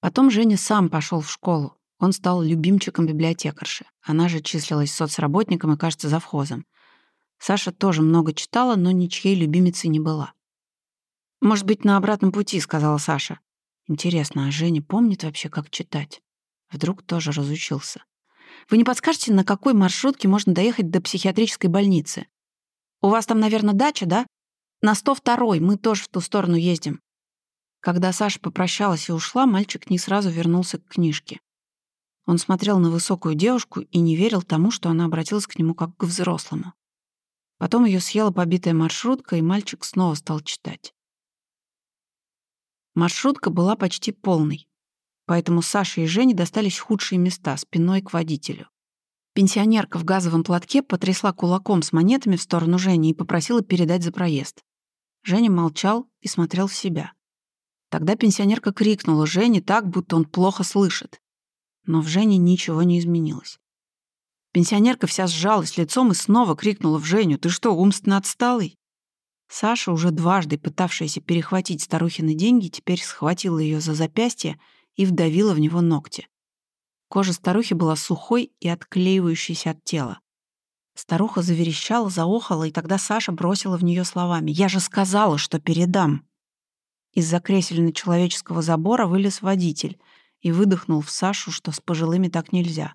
S1: Потом Женя сам пошел в школу. Он стал любимчиком библиотекарши. Она же числилась соцработником и, кажется, завхозом. Саша тоже много читала, но ничьей любимицей не была. «Может быть, на обратном пути», — сказала Саша. «Интересно, а Женя помнит вообще, как читать? Вдруг тоже разучился?» Вы не подскажете, на какой маршрутке можно доехать до психиатрической больницы? У вас там, наверное, дача, да? На 102-й, мы тоже в ту сторону ездим». Когда Саша попрощалась и ушла, мальчик не сразу вернулся к книжке. Он смотрел на высокую девушку и не верил тому, что она обратилась к нему как к взрослому. Потом ее съела побитая маршрутка, и мальчик снова стал читать. Маршрутка была почти полной, поэтому Саше и Жене достались худшие места, спиной к водителю. Пенсионерка в газовом платке потрясла кулаком с монетами в сторону Жени и попросила передать за проезд. Женя молчал и смотрел в себя. Тогда пенсионерка крикнула Жене так, будто он плохо слышит. Но в Жене ничего не изменилось. Пенсионерка вся сжалась лицом и снова крикнула в Женю. «Ты что, умственно отсталый?» Саша, уже дважды пытавшаяся перехватить старухины деньги, теперь схватила ее за запястье и вдавила в него ногти. Кожа старухи была сухой и отклеивающейся от тела. Старуха заверещала, заохала, и тогда Саша бросила в нее словами «Я же сказала, что передам!» Из-за кресельно-человеческого забора вылез водитель и выдохнул в Сашу, что с пожилыми так нельзя.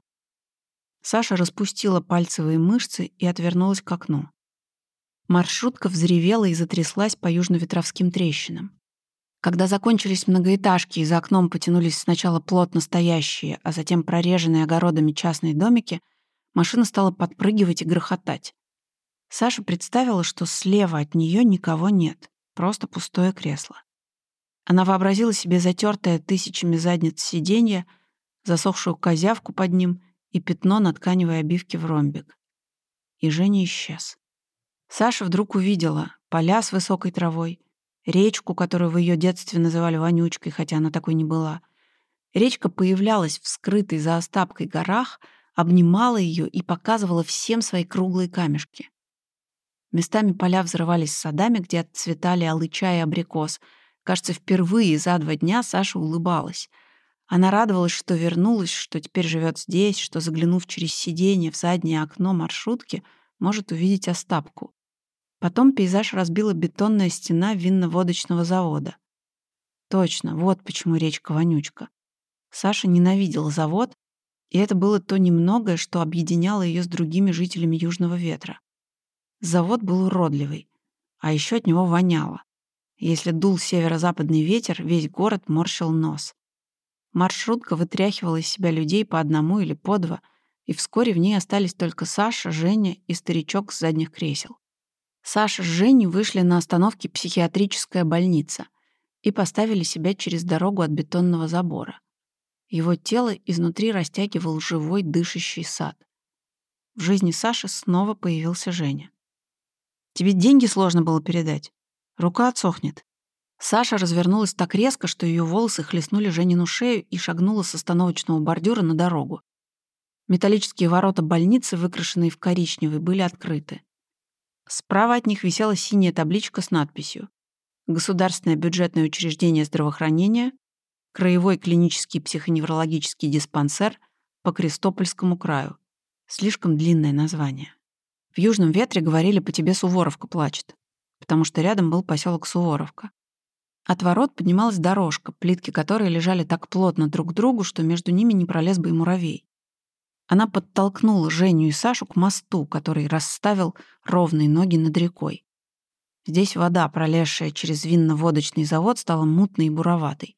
S1: Саша распустила пальцевые мышцы и отвернулась к окну. Маршрутка взревела и затряслась по южно-ветровским трещинам. Когда закончились многоэтажки и за окном потянулись сначала плотно стоящие, а затем прореженные огородами частные домики, машина стала подпрыгивать и грохотать. Саша представила, что слева от нее никого нет, просто пустое кресло. Она вообразила себе затертое тысячами задниц сиденье, засохшую козявку под ним и пятно на тканевой обивке в ромбик. И Женя исчез. Саша вдруг увидела поля с высокой травой, речку, которую в ее детстве называли Вонючкой, хотя она такой не была. Речка появлялась в скрытой за остапкой горах, обнимала ее и показывала всем свои круглые камешки. Местами поля взрывались садами, где отцветали алыча и абрикос — Кажется, впервые за два дня Саша улыбалась. Она радовалась, что вернулась, что теперь живет здесь, что, заглянув через сиденье в заднее окно маршрутки, может увидеть Остапку. Потом пейзаж разбила бетонная стена винно-водочного завода. Точно, вот почему речка вонючка. Саша ненавидела завод, и это было то немногое, что объединяло ее с другими жителями Южного ветра. Завод был уродливый, а еще от него воняло. Если дул северо-западный ветер, весь город морщил нос. Маршрутка вытряхивала из себя людей по одному или по два, и вскоре в ней остались только Саша, Женя и старичок с задних кресел. Саша с Женей вышли на остановке «Психиатрическая больница» и поставили себя через дорогу от бетонного забора. Его тело изнутри растягивал живой дышащий сад. В жизни Саши снова появился Женя. «Тебе деньги сложно было передать?» Рука отсохнет. Саша развернулась так резко, что ее волосы хлестнули Женину шею и шагнула с остановочного бордюра на дорогу. Металлические ворота больницы, выкрашенные в коричневый, были открыты. Справа от них висела синяя табличка с надписью «Государственное бюджетное учреждение здравоохранения, Краевой клинический психоневрологический диспансер по Крестопольскому краю». Слишком длинное название. В Южном ветре говорили «по тебе Суворовка плачет» потому что рядом был поселок Суворовка. От ворот поднималась дорожка, плитки которой лежали так плотно друг к другу, что между ними не пролез бы и муравей. Она подтолкнула Женю и Сашу к мосту, который расставил ровные ноги над рекой. Здесь вода, пролезшая через винно-водочный завод, стала мутной и буроватой.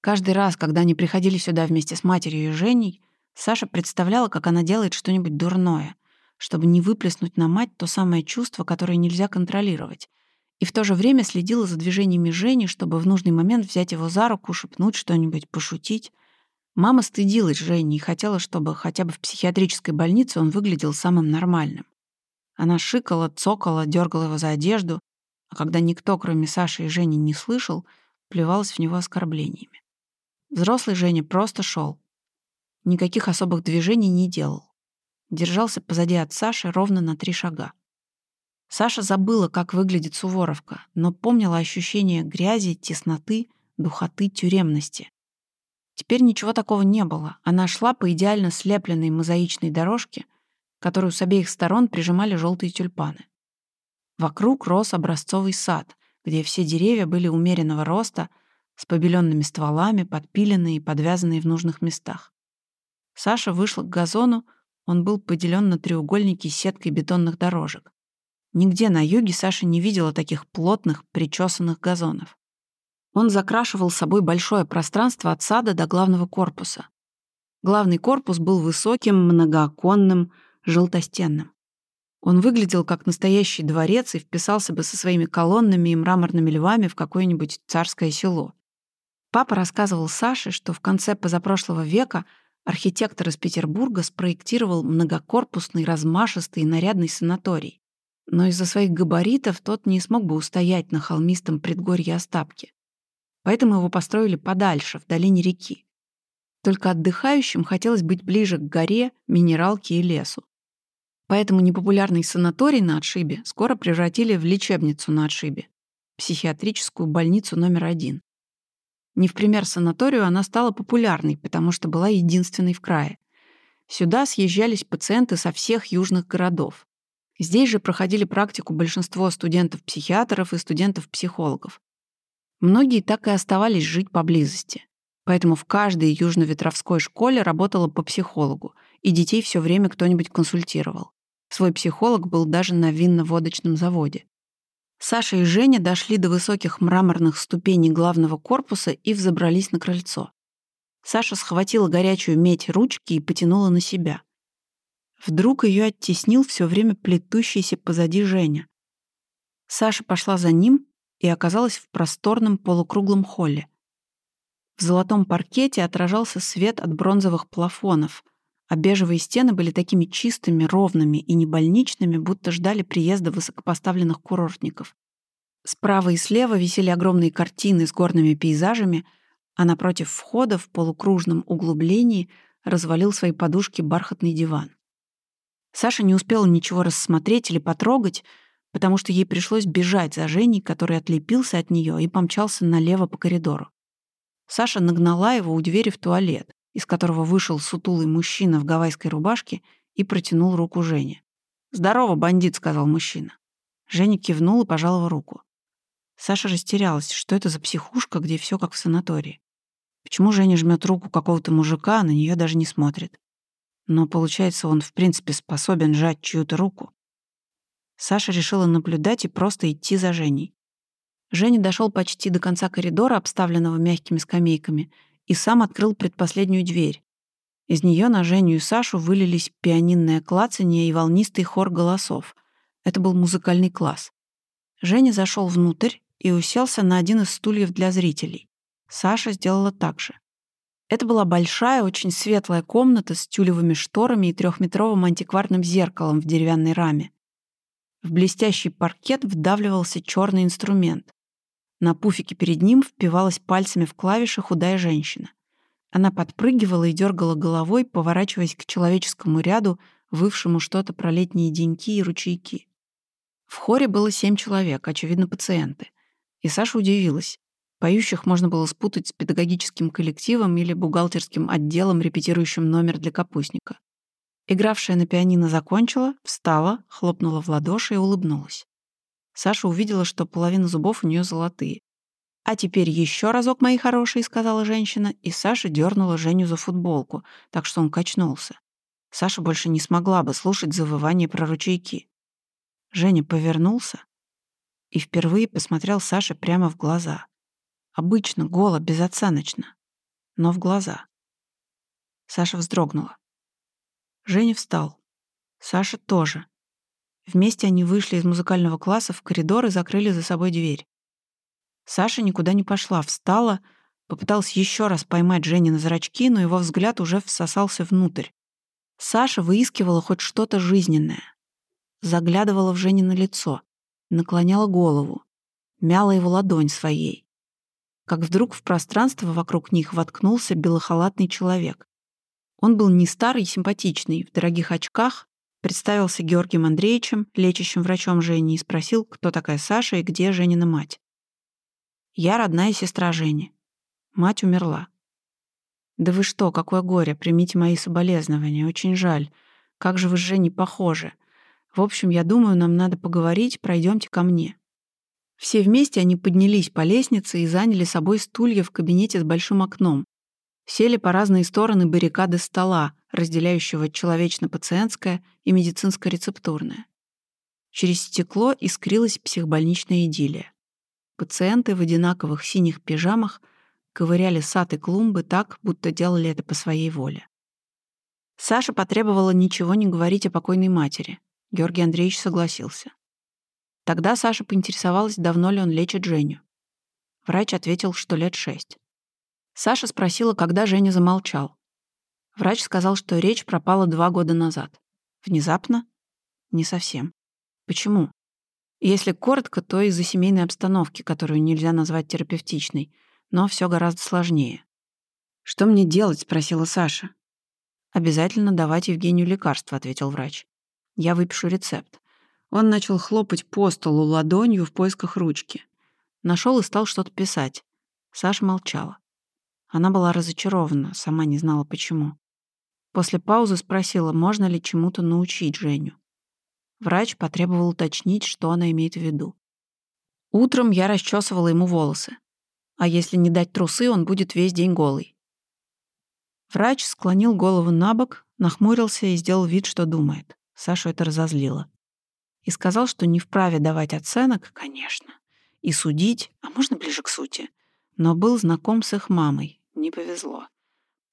S1: Каждый раз, когда они приходили сюда вместе с матерью и Женей, Саша представляла, как она делает что-нибудь дурное, чтобы не выплеснуть на мать то самое чувство, которое нельзя контролировать. И в то же время следила за движениями Жени, чтобы в нужный момент взять его за руку, шепнуть что-нибудь, пошутить. Мама стыдилась Жени и хотела, чтобы хотя бы в психиатрической больнице он выглядел самым нормальным. Она шикала, цокала, дергала его за одежду, а когда никто, кроме Саши и Жени, не слышал, плевалась в него оскорблениями. Взрослый Женя просто шел. Никаких особых движений не делал держался позади от Саши ровно на три шага. Саша забыла, как выглядит Суворовка, но помнила ощущение грязи, тесноты, духоты, тюремности. Теперь ничего такого не было. Она шла по идеально слепленной мозаичной дорожке, которую с обеих сторон прижимали желтые тюльпаны. Вокруг рос образцовый сад, где все деревья были умеренного роста, с побеленными стволами, подпиленные и подвязанные в нужных местах. Саша вышла к газону, он был поделен на треугольники сеткой бетонных дорожек. Нигде на юге Саша не видела таких плотных, причесанных газонов. Он закрашивал собой большое пространство от сада до главного корпуса. Главный корпус был высоким, многооконным, желтостенным. Он выглядел как настоящий дворец и вписался бы со своими колоннами и мраморными львами в какое-нибудь царское село. Папа рассказывал Саше, что в конце позапрошлого века архитектор из Петербурга спроектировал многокорпусный, размашистый и нарядный санаторий. Но из-за своих габаритов тот не смог бы устоять на холмистом предгорье Остапки. Поэтому его построили подальше, в долине реки. Только отдыхающим хотелось быть ближе к горе, минералке и лесу. Поэтому непопулярный санаторий на отшибе скоро превратили в лечебницу на отшибе, психиатрическую больницу номер один. Не в пример санаторию она стала популярной, потому что была единственной в крае. Сюда съезжались пациенты со всех южных городов. Здесь же проходили практику большинство студентов-психиатров и студентов-психологов. Многие так и оставались жить поблизости. Поэтому в каждой южно-ветровской школе работала по психологу, и детей все время кто-нибудь консультировал. Свой психолог был даже на винно-водочном заводе. Саша и Женя дошли до высоких мраморных ступеней главного корпуса и взобрались на крыльцо. Саша схватила горячую медь ручки и потянула на себя. Вдруг ее оттеснил все время плетущийся позади Женя. Саша пошла за ним и оказалась в просторном полукруглом холле. В золотом паркете отражался свет от бронзовых плафонов, а бежевые стены были такими чистыми, ровными и небольничными, будто ждали приезда высокопоставленных курортников. Справа и слева висели огромные картины с горными пейзажами, а напротив входа в полукружном углублении развалил свои подушки бархатный диван. Саша не успела ничего рассмотреть или потрогать, потому что ей пришлось бежать за Женей, который отлепился от нее и помчался налево по коридору. Саша нагнала его у двери в туалет из которого вышел сутулый мужчина в гавайской рубашке и протянул руку Жене. «Здорово, бандит», — сказал мужчина. Женя кивнул и пожал руку. Саша растерялась, что это за психушка, где все как в санатории. Почему Женя жмет руку какого-то мужика, а на нее даже не смотрит? Но, получается, он, в принципе, способен сжать чью-то руку. Саша решила наблюдать и просто идти за Женей. Женя дошел почти до конца коридора, обставленного мягкими скамейками, и сам открыл предпоследнюю дверь. Из нее на Женю и Сашу вылились пианинное клацанье и волнистый хор голосов. Это был музыкальный класс. Женя зашел внутрь и уселся на один из стульев для зрителей. Саша сделала так же. Это была большая, очень светлая комната с тюлевыми шторами и трехметровым антикварным зеркалом в деревянной раме. В блестящий паркет вдавливался черный инструмент. На пуфике перед ним впивалась пальцами в клавиши худая женщина. Она подпрыгивала и дергала головой, поворачиваясь к человеческому ряду, вывшему что-то про летние деньки и ручейки. В хоре было семь человек, очевидно, пациенты. И Саша удивилась. Поющих можно было спутать с педагогическим коллективом или бухгалтерским отделом, репетирующим номер для капустника. Игравшая на пианино закончила, встала, хлопнула в ладоши и улыбнулась. Саша увидела, что половина зубов у нее золотые. «А теперь еще разок, мои хорошие», — сказала женщина, и Саша дернула Женю за футболку, так что он качнулся. Саша больше не смогла бы слушать завывание про ручейки. Женя повернулся и впервые посмотрел Саше прямо в глаза. Обычно, голо, безоценочно, но в глаза. Саша вздрогнула. Женя встал. Саша тоже. Вместе они вышли из музыкального класса в коридор и закрыли за собой дверь. Саша никуда не пошла, встала, попыталась еще раз поймать Женю на зрачки, но его взгляд уже всосался внутрь. Саша выискивала хоть что-то жизненное. Заглядывала в Жене на лицо, наклоняла голову, мяла его ладонь своей. Как вдруг в пространство вокруг них воткнулся белохалатный человек. Он был не старый и симпатичный, в дорогих очках, Представился Георгием Андреевичем, лечащим врачом Жени, и спросил, кто такая Саша и где Женина мать. «Я родная сестра Жени. Мать умерла». «Да вы что, какое горе, примите мои соболезнования, очень жаль. Как же вы с Женей похожи. В общем, я думаю, нам надо поговорить, пройдемте ко мне». Все вместе они поднялись по лестнице и заняли собой стулья в кабинете с большим окном. Сели по разные стороны баррикады стола, разделяющего человечно-пациентское и медицинско-рецептурное. Через стекло искрилась психбольничная идиллия. Пациенты в одинаковых синих пижамах ковыряли сад и клумбы так, будто делали это по своей воле. Саша потребовала ничего не говорить о покойной матери. Георгий Андреевич согласился. Тогда Саша поинтересовалась, давно ли он лечит Женю. Врач ответил, что лет шесть. Саша спросила, когда Женя замолчал. Врач сказал, что речь пропала два года назад. Внезапно? Не совсем. Почему? Если коротко, то из-за семейной обстановки, которую нельзя назвать терапевтичной, но все гораздо сложнее. «Что мне делать?» — спросила Саша. «Обязательно давать Евгению лекарство», — ответил врач. «Я выпишу рецепт». Он начал хлопать по столу ладонью в поисках ручки. Нашел и стал что-то писать. Саша молчала. Она была разочарована, сама не знала почему. После паузы спросила, можно ли чему-то научить Женю. Врач потребовал уточнить, что она имеет в виду. Утром я расчесывала ему волосы. А если не дать трусы, он будет весь день голый. Врач склонил голову на бок, нахмурился и сделал вид, что думает. Сашу это разозлило. И сказал, что не вправе давать оценок, конечно, и судить, а можно ближе к сути, но был знаком с их мамой, не повезло.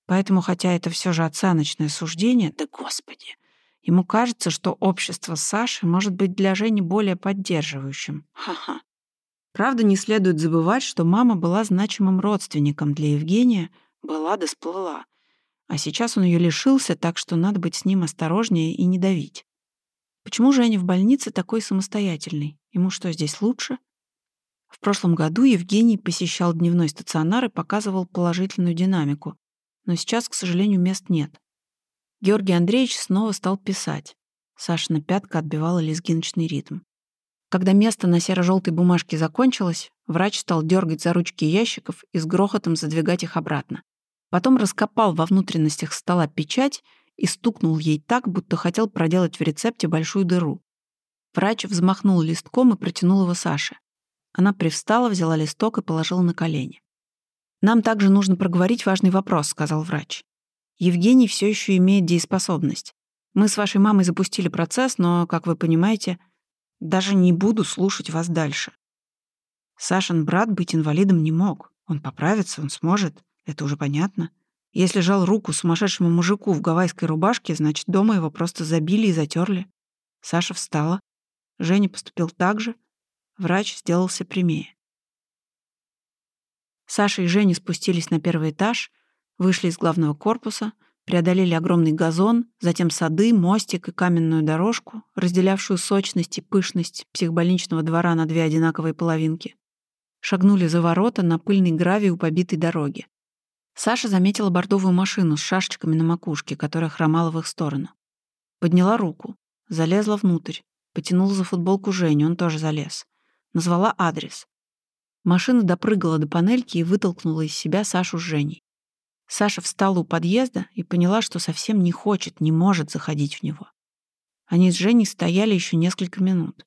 S1: Поэтому, хотя это все же оценочное суждение, да господи, ему кажется, что общество Саши может быть для Жени более поддерживающим. Ха-ха. Правда, не следует забывать, что мама была значимым родственником для Евгения, была да сплыла. А сейчас он ее лишился, так что надо быть с ним осторожнее и не давить. Почему Женя в больнице такой самостоятельный? Ему что, здесь лучше? В прошлом году Евгений посещал дневной стационар и показывал положительную динамику, но сейчас, к сожалению, мест нет. Георгий Андреевич снова стал писать. Сашина пятка отбивала лезгиночный ритм. Когда место на серо-желтой бумажке закончилось, врач стал дергать за ручки ящиков и с грохотом задвигать их обратно. Потом раскопал во внутренностях стола печать и стукнул ей так, будто хотел проделать в рецепте большую дыру. Врач взмахнул листком и протянул его Саше. Она привстала, взяла листок и положила на колени. «Нам также нужно проговорить важный вопрос», — сказал врач. «Евгений все еще имеет дееспособность. Мы с вашей мамой запустили процесс, но, как вы понимаете, даже не буду слушать вас дальше. Сашин брат быть инвалидом не мог. Он поправится, он сможет. Это уже понятно. Если жал руку сумасшедшему мужику в гавайской рубашке, значит, дома его просто забили и затерли. Саша встала. Женя поступил так же. Врач сделался прямее. Саша и Женя спустились на первый этаж, вышли из главного корпуса, преодолели огромный газон, затем сады, мостик и каменную дорожку, разделявшую сочность и пышность психбольничного двора на две одинаковые половинки. Шагнули за ворота на пыльный гравий у побитой дороги. Саша заметила бордовую машину с шашечками на макушке, которая хромала в их сторону. Подняла руку, залезла внутрь, потянула за футболку Женю, он тоже залез. Назвала адрес. Машина допрыгала до панельки и вытолкнула из себя Сашу с Женей. Саша встала у подъезда и поняла, что совсем не хочет, не может заходить в него. Они с Женей стояли еще несколько минут.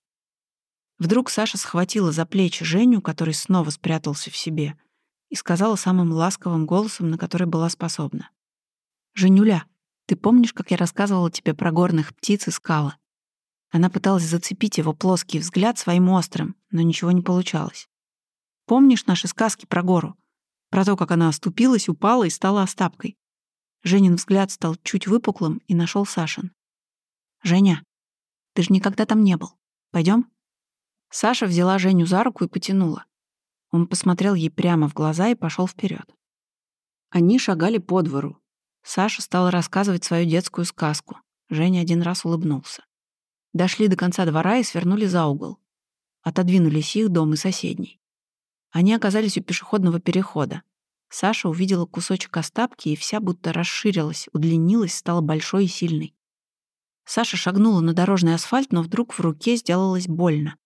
S1: Вдруг Саша схватила за плечи Женю, который снова спрятался в себе, и сказала самым ласковым голосом, на который была способна. «Женюля, ты помнишь, как я рассказывала тебе про горных птиц и скалы?» Она пыталась зацепить его плоский взгляд своим острым, но ничего не получалось. Помнишь наши сказки про гору? Про то, как она оступилась, упала и стала остапкой. Женин взгляд стал чуть выпуклым и нашел Сашин. «Женя, ты же никогда там не был. Пойдем? Саша взяла Женю за руку и потянула. Он посмотрел ей прямо в глаза и пошел вперед. Они шагали по двору. Саша стала рассказывать свою детскую сказку. Женя один раз улыбнулся. Дошли до конца двора и свернули за угол. Отодвинулись их дом и соседний. Они оказались у пешеходного перехода. Саша увидела кусочек остапки и вся будто расширилась, удлинилась, стала большой и сильной. Саша шагнула на дорожный асфальт, но вдруг в руке сделалось больно.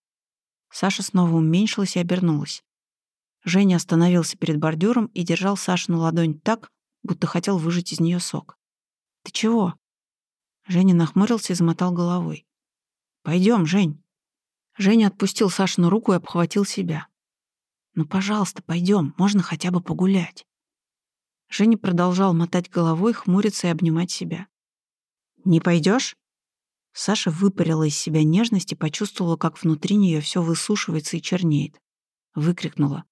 S1: Саша снова уменьшилась и обернулась. Женя остановился перед бордюром и держал Сашину ладонь так, будто хотел выжать из нее сок. «Ты чего?» Женя нахмурился и замотал головой. Пойдем, Жень». Женя отпустил Сашину руку и обхватил себя. «Ну, пожалуйста, пойдем, можно хотя бы погулять». Женя продолжал мотать головой, хмуриться и обнимать себя. «Не пойдешь? Саша выпарила из себя нежность и почувствовала, как внутри нее все высушивается и чернеет. Выкрикнула.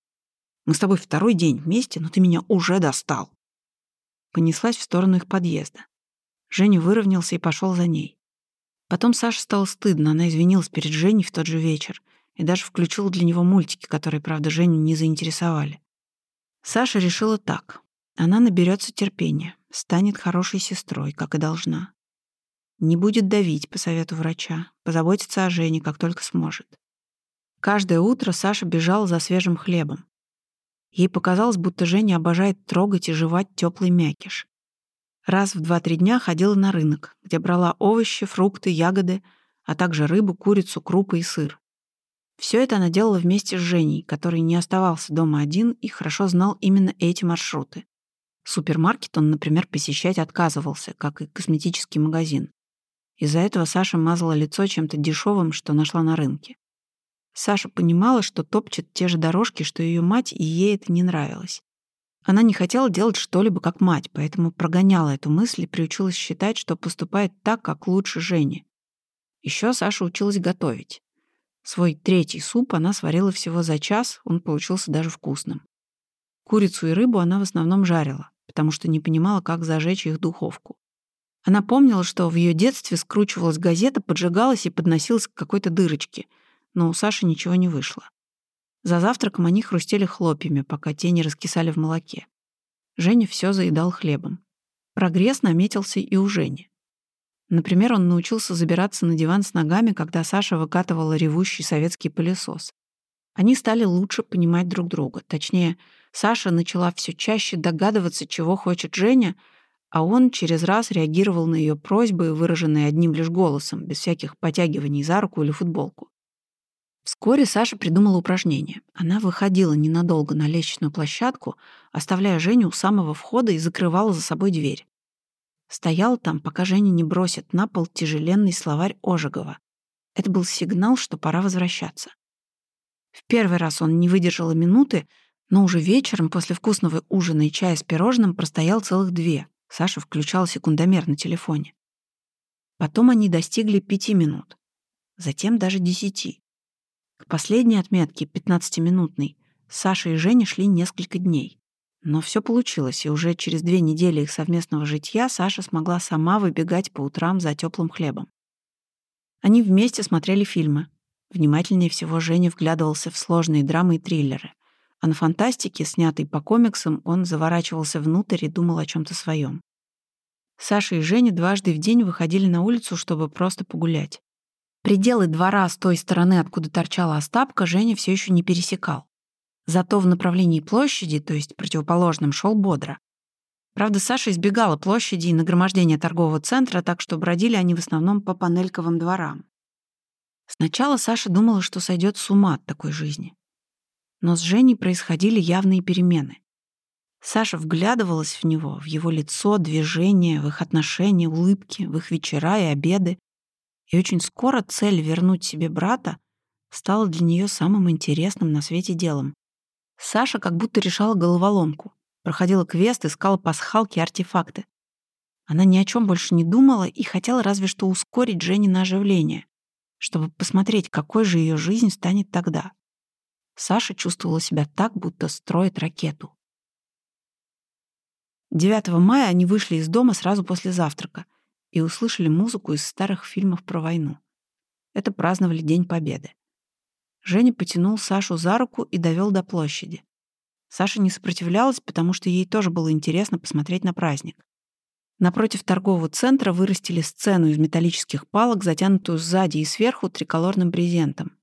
S1: «Мы с тобой второй день вместе, но ты меня уже достал!» Понеслась в сторону их подъезда. Женя выровнялся и пошел за ней. Потом Саше стало стыдно, она извинилась перед Женей в тот же вечер и даже включила для него мультики, которые, правда, Женю не заинтересовали. Саша решила так. Она наберется терпения, станет хорошей сестрой, как и должна. Не будет давить по совету врача, позаботится о Жене, как только сможет. Каждое утро Саша бежала за свежим хлебом. Ей показалось, будто Женя обожает трогать и жевать теплый мякиш. Раз в два-три дня ходила на рынок, где брала овощи, фрукты, ягоды, а также рыбу, курицу, крупы и сыр. Все это она делала вместе с Женей, который не оставался дома один и хорошо знал именно эти маршруты. Супермаркет он, например, посещать отказывался, как и косметический магазин. Из-за этого Саша мазала лицо чем-то дешевым, что нашла на рынке. Саша понимала, что топчет те же дорожки, что ее мать, и ей это не нравилось. Она не хотела делать что-либо как мать, поэтому прогоняла эту мысль и приучилась считать, что поступает так, как лучше Жени. Еще Саша училась готовить. Свой третий суп она сварила всего за час, он получился даже вкусным. Курицу и рыбу она в основном жарила, потому что не понимала, как зажечь их духовку. Она помнила, что в ее детстве скручивалась газета, поджигалась и подносилась к какой-то дырочке, но у Саши ничего не вышло. За завтраком они хрустели хлопьями, пока те не раскисали в молоке. Женя все заедал хлебом. Прогресс наметился и у Жени. Например, он научился забираться на диван с ногами, когда Саша выкатывала ревущий советский пылесос. Они стали лучше понимать друг друга. Точнее, Саша начала все чаще догадываться, чего хочет Женя — а он через раз реагировал на ее просьбы, выраженные одним лишь голосом, без всяких потягиваний за руку или футболку. Вскоре Саша придумала упражнение. Она выходила ненадолго на лестничную площадку, оставляя Женю у самого входа и закрывала за собой дверь. Стояла там, пока Женя не бросит на пол тяжеленный словарь Ожегова. Это был сигнал, что пора возвращаться. В первый раз он не выдержал минуты, но уже вечером после вкусного ужина и чая с пирожным простоял целых две. Саша включал секундомер на телефоне. Потом они достигли пяти минут, затем даже десяти. К последней отметке, пятнадцатиминутной, Саша и Женя шли несколько дней. Но все получилось, и уже через две недели их совместного житья Саша смогла сама выбегать по утрам за теплым хлебом. Они вместе смотрели фильмы. Внимательнее всего Женя вглядывался в сложные драмы и триллеры а на фантастике, снятой по комиксам, он заворачивался внутрь и думал о чем то своем. Саша и Женя дважды в день выходили на улицу, чтобы просто погулять. Пределы двора с той стороны, откуда торчала Остапка, Женя все еще не пересекал. Зато в направлении площади, то есть противоположном, шел бодро. Правда, Саша избегала площади и нагромождения торгового центра, так что бродили они в основном по панельковым дворам. Сначала Саша думала, что сойдет с ума от такой жизни но с Женей происходили явные перемены. Саша вглядывалась в него, в его лицо, движения, в их отношения, улыбки, в их вечера и обеды. И очень скоро цель вернуть себе брата стала для нее самым интересным на свете делом. Саша как будто решала головоломку, проходила квест, искала пасхалки и артефакты. Она ни о чем больше не думала и хотела разве что ускорить Жени на оживление, чтобы посмотреть, какой же ее жизнь станет тогда. Саша чувствовала себя так, будто строит ракету. 9 мая они вышли из дома сразу после завтрака и услышали музыку из старых фильмов про войну. Это праздновали День Победы. Женя потянул Сашу за руку и довел до площади. Саша не сопротивлялась, потому что ей тоже было интересно посмотреть на праздник. Напротив торгового центра вырастили сцену из металлических палок, затянутую сзади и сверху триколорным брезентом.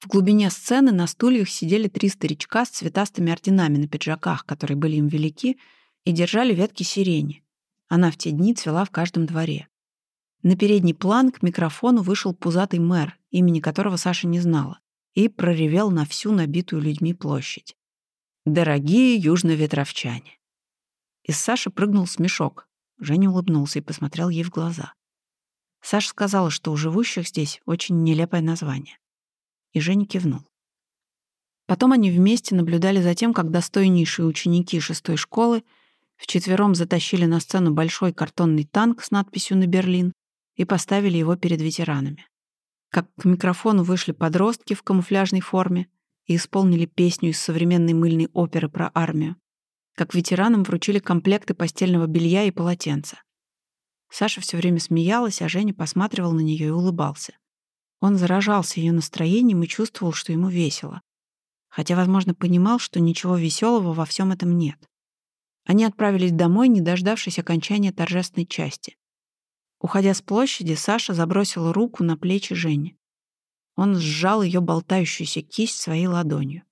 S1: В глубине сцены на стульях сидели три старичка с цветастыми орденами на пиджаках, которые были им велики, и держали ветки сирени. Она в те дни цвела в каждом дворе. На передний план к микрофону вышел пузатый мэр, имени которого Саша не знала, и проревел на всю набитую людьми площадь. «Дорогие южноветровчане!» Из Саши прыгнул смешок. Женя улыбнулся и посмотрел ей в глаза. Саша сказала, что у живущих здесь очень нелепое название и Женя кивнул. Потом они вместе наблюдали за тем, как достойнейшие ученики шестой школы Вчетвером затащили на сцену большой картонный танк с надписью на Берлин и поставили его перед ветеранами. Как к микрофону вышли подростки в камуфляжной форме и исполнили песню из современной мыльной оперы про армию. Как ветеранам вручили комплекты постельного белья и полотенца. Саша все время смеялась, а Женя посматривал на нее и улыбался. Он заражался ее настроением и чувствовал, что ему весело. Хотя, возможно, понимал, что ничего веселого во всем этом нет. Они отправились домой, не дождавшись окончания торжественной части. Уходя с площади, Саша забросила руку на плечи Жени. Он сжал ее болтающуюся кисть своей ладонью.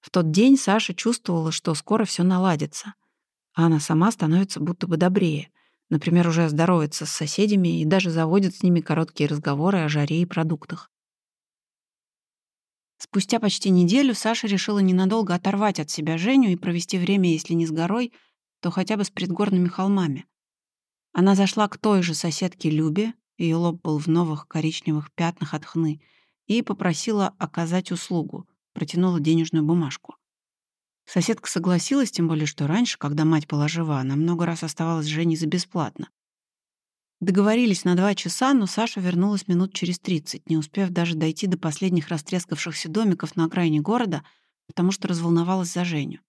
S1: В тот день Саша чувствовала, что скоро все наладится, а она сама становится будто бы добрее. Например, уже здоровается с соседями и даже заводит с ними короткие разговоры о жаре и продуктах. Спустя почти неделю Саша решила ненадолго оторвать от себя Женю и провести время, если не с горой, то хотя бы с предгорными холмами. Она зашла к той же соседке Любе, ее лоб был в новых коричневых пятнах от хны, и попросила оказать услугу, протянула денежную бумажку. Соседка согласилась, тем более, что раньше, когда мать была жива, она много раз оставалась с Женей за бесплатно. Договорились на два часа, но Саша вернулась минут через тридцать, не успев даже дойти до последних растрескавшихся домиков на окраине города, потому что разволновалась за Женю.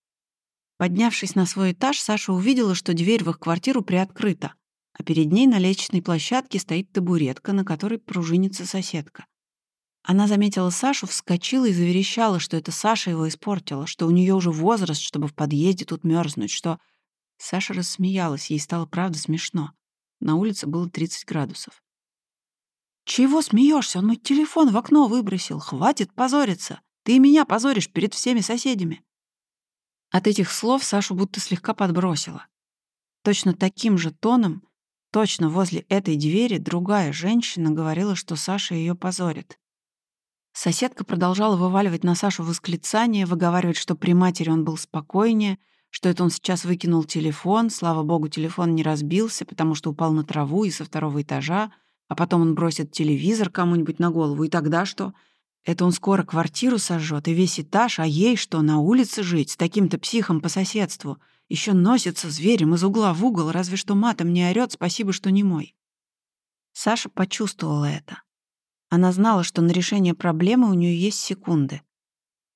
S1: Поднявшись на свой этаж, Саша увидела, что дверь в их квартиру приоткрыта, а перед ней на лестничной площадке стоит табуретка, на которой пружинится соседка. Она заметила Сашу, вскочила и заверещала, что это Саша его испортила, что у нее уже возраст, чтобы в подъезде тут мерзнуть, что... Саша рассмеялась, ей стало правда смешно. На улице было 30 градусов. «Чего смеешься? Он мой телефон в окно выбросил. Хватит позориться. Ты и меня позоришь перед всеми соседями». От этих слов Сашу будто слегка подбросила. Точно таким же тоном, точно возле этой двери другая женщина говорила, что Саша ее позорит. Соседка продолжала вываливать на Сашу восклицания, выговаривать, что при матери он был спокойнее, что это он сейчас выкинул телефон, слава богу, телефон не разбился, потому что упал на траву и со второго этажа, а потом он бросит телевизор кому-нибудь на голову, и тогда что? Это он скоро квартиру сожжет и весь этаж, а ей что, на улице жить, с таким-то психом по соседству? Еще носится зверем из угла в угол, разве что матом не орёт, спасибо, что не мой. Саша почувствовала это. Она знала, что на решение проблемы у нее есть секунды.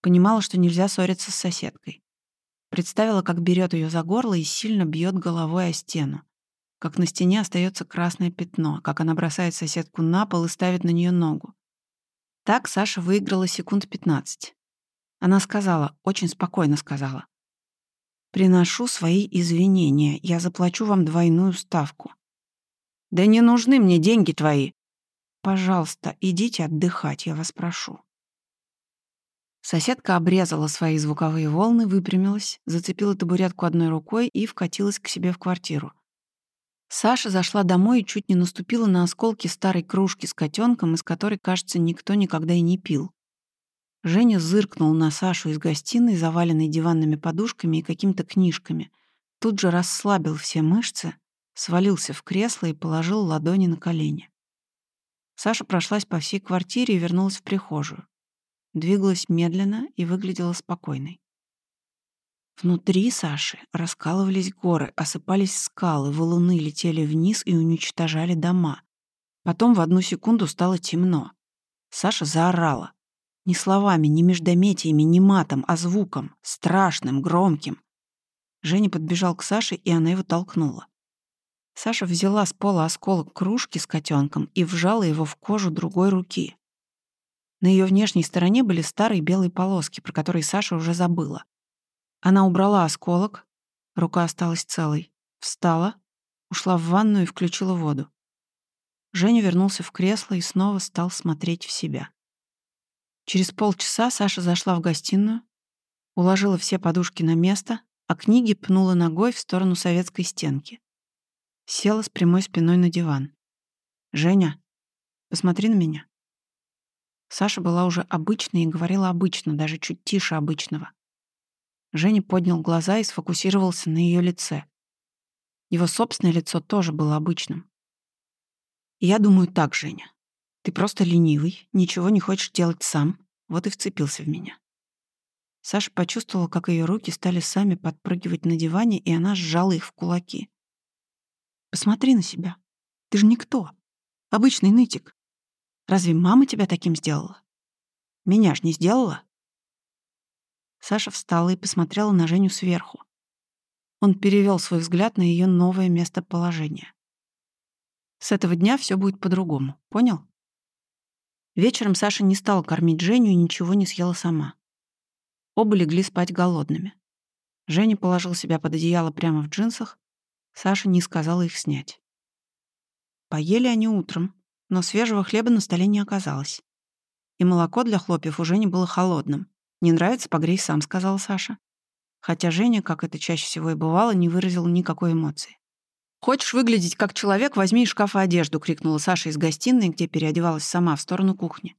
S1: Понимала, что нельзя ссориться с соседкой. Представила, как берет ее за горло и сильно бьет головой о стену. Как на стене остается красное пятно, как она бросает соседку на пол и ставит на нее ногу. Так Саша выиграла секунд 15. Она сказала, очень спокойно сказала. «Приношу свои извинения, я заплачу вам двойную ставку». «Да не нужны мне деньги твои», Пожалуйста, идите отдыхать, я вас прошу. Соседка обрезала свои звуковые волны, выпрямилась, зацепила табуретку одной рукой и вкатилась к себе в квартиру. Саша зашла домой и чуть не наступила на осколки старой кружки с котенком, из которой, кажется, никто никогда и не пил. Женя зыркнул на Сашу из гостиной, заваленной диванными подушками и какими-то книжками. Тут же расслабил все мышцы, свалился в кресло и положил ладони на колени. Саша прошлась по всей квартире и вернулась в прихожую. Двигалась медленно и выглядела спокойной. Внутри Саши раскалывались горы, осыпались скалы, валуны летели вниз и уничтожали дома. Потом в одну секунду стало темно. Саша заорала. Не словами, не междометиями, не матом, а звуком. Страшным, громким. Женя подбежал к Саше, и она его толкнула. Саша взяла с пола осколок кружки с котенком и вжала его в кожу другой руки. На ее внешней стороне были старые белые полоски, про которые Саша уже забыла. Она убрала осколок, рука осталась целой, встала, ушла в ванную и включила воду. Женя вернулся в кресло и снова стал смотреть в себя. Через полчаса Саша зашла в гостиную, уложила все подушки на место, а книги пнула ногой в сторону советской стенки. Села с прямой спиной на диван. «Женя, посмотри на меня». Саша была уже обычной и говорила обычно, даже чуть тише обычного. Женя поднял глаза и сфокусировался на ее лице. Его собственное лицо тоже было обычным. «Я думаю так, Женя. Ты просто ленивый, ничего не хочешь делать сам, вот и вцепился в меня». Саша почувствовала, как ее руки стали сами подпрыгивать на диване, и она сжала их в кулаки. «Посмотри на себя. Ты же никто. Обычный нытик. Разве мама тебя таким сделала? Меня ж не сделала?» Саша встала и посмотрела на Женю сверху. Он перевел свой взгляд на ее новое местоположение. «С этого дня все будет по-другому, понял?» Вечером Саша не стала кормить Женю и ничего не съела сама. Оба легли спать голодными. Женя положил себя под одеяло прямо в джинсах, Саша не сказала их снять. Поели они утром, но свежего хлеба на столе не оказалось. И молоко для хлопьев уже не было холодным. «Не нравится, погрей сам», — сказала Саша. Хотя Женя, как это чаще всего и бывало, не выразил никакой эмоции. «Хочешь выглядеть как человек, возьми из шкафа одежду», — крикнула Саша из гостиной, где переодевалась сама, в сторону кухни.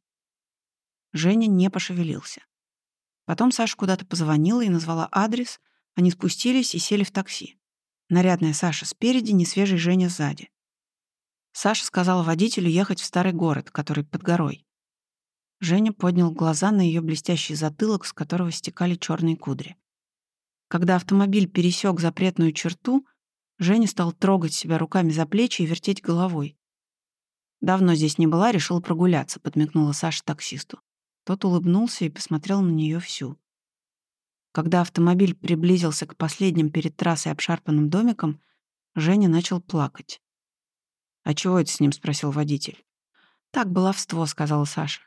S1: Женя не пошевелился. Потом Саша куда-то позвонила и назвала адрес. Они спустились и сели в такси. Нарядная Саша спереди, несвежий Женя сзади. Саша сказала водителю ехать в старый город, который под горой. Женя поднял глаза на ее блестящий затылок, с которого стекали черные кудри. Когда автомобиль пересек запретную черту, Женя стал трогать себя руками за плечи и вертеть головой. «Давно здесь не была, решила прогуляться», — подмигнула Саша таксисту. Тот улыбнулся и посмотрел на нее всю. Когда автомобиль приблизился к последним перед трассой обшарпанным домикам, Женя начал плакать. «А чего это с ним?» — спросил водитель. «Так, баловство», — сказала Саша.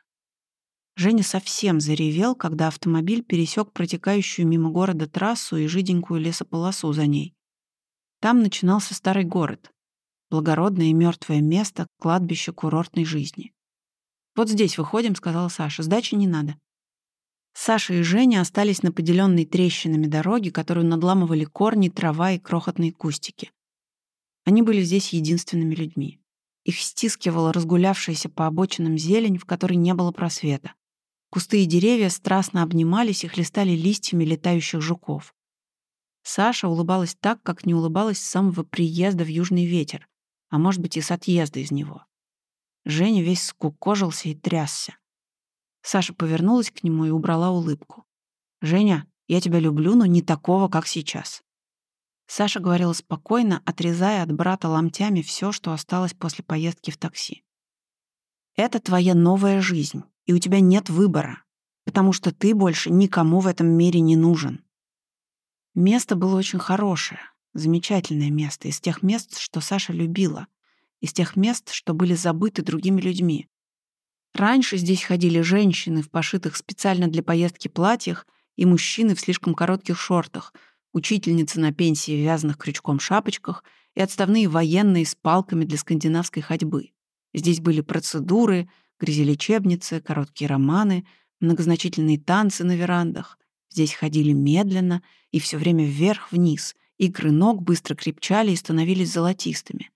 S1: Женя совсем заревел, когда автомобиль пересек протекающую мимо города трассу и жиденькую лесополосу за ней. Там начинался старый город, благородное и мертвое место, кладбище курортной жизни. «Вот здесь выходим», — сказала Саша. «Сдачи не надо». Саша и Женя остались на поделенной трещинами дороге, которую надламывали корни, трава и крохотные кустики. Они были здесь единственными людьми. Их стискивала разгулявшаяся по обочинам зелень, в которой не было просвета. Кусты и деревья страстно обнимались и хлестали листьями летающих жуков. Саша улыбалась так, как не улыбалась с самого приезда в Южный ветер, а может быть и с отъезда из него. Женя весь скукожился и трясся. Саша повернулась к нему и убрала улыбку. «Женя, я тебя люблю, но не такого, как сейчас». Саша говорила спокойно, отрезая от брата ломтями все, что осталось после поездки в такси. «Это твоя новая жизнь, и у тебя нет выбора, потому что ты больше никому в этом мире не нужен». Место было очень хорошее, замечательное место, из тех мест, что Саша любила, из тех мест, что были забыты другими людьми. Раньше здесь ходили женщины в пошитых специально для поездки платьях и мужчины в слишком коротких шортах, учительницы на пенсии в вязаных крючком шапочках и отставные военные с палками для скандинавской ходьбы. Здесь были процедуры, грязелечебницы, короткие романы, многозначительные танцы на верандах. Здесь ходили медленно и все время вверх-вниз. Игры ног быстро крепчали и становились золотистыми.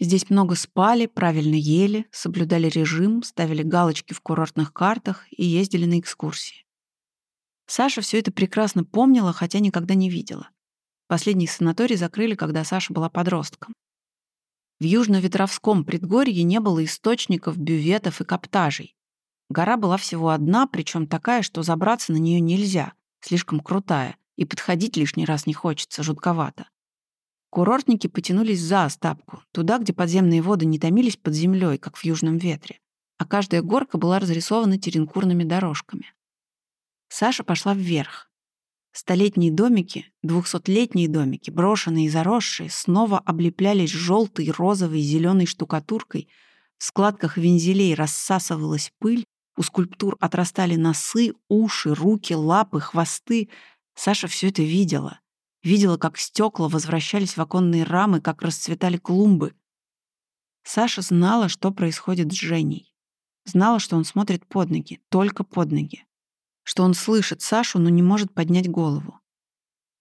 S1: Здесь много спали, правильно ели, соблюдали режим, ставили галочки в курортных картах и ездили на экскурсии. Саша все это прекрасно помнила, хотя никогда не видела. Последний санаторий закрыли, когда Саша была подростком. В Южно-Ветровском предгорье не было источников, бюветов и каптажей. Гора была всего одна, причем такая, что забраться на нее нельзя, слишком крутая, и подходить лишний раз не хочется, жутковато. Курортники потянулись за Остапку, туда, где подземные воды не томились под землей, как в южном ветре, а каждая горка была разрисована теренкурными дорожками. Саша пошла вверх. Столетние домики, двухсотлетние домики, брошенные и заросшие, снова облеплялись желтой, розовой, зеленой штукатуркой, в складках вензелей рассасывалась пыль, у скульптур отрастали носы, уши, руки, лапы, хвосты. Саша все это видела. Видела, как стекла возвращались в оконные рамы, как расцветали клумбы. Саша знала, что происходит с Женей. Знала, что он смотрит под ноги, только под ноги. Что он слышит Сашу, но не может поднять голову.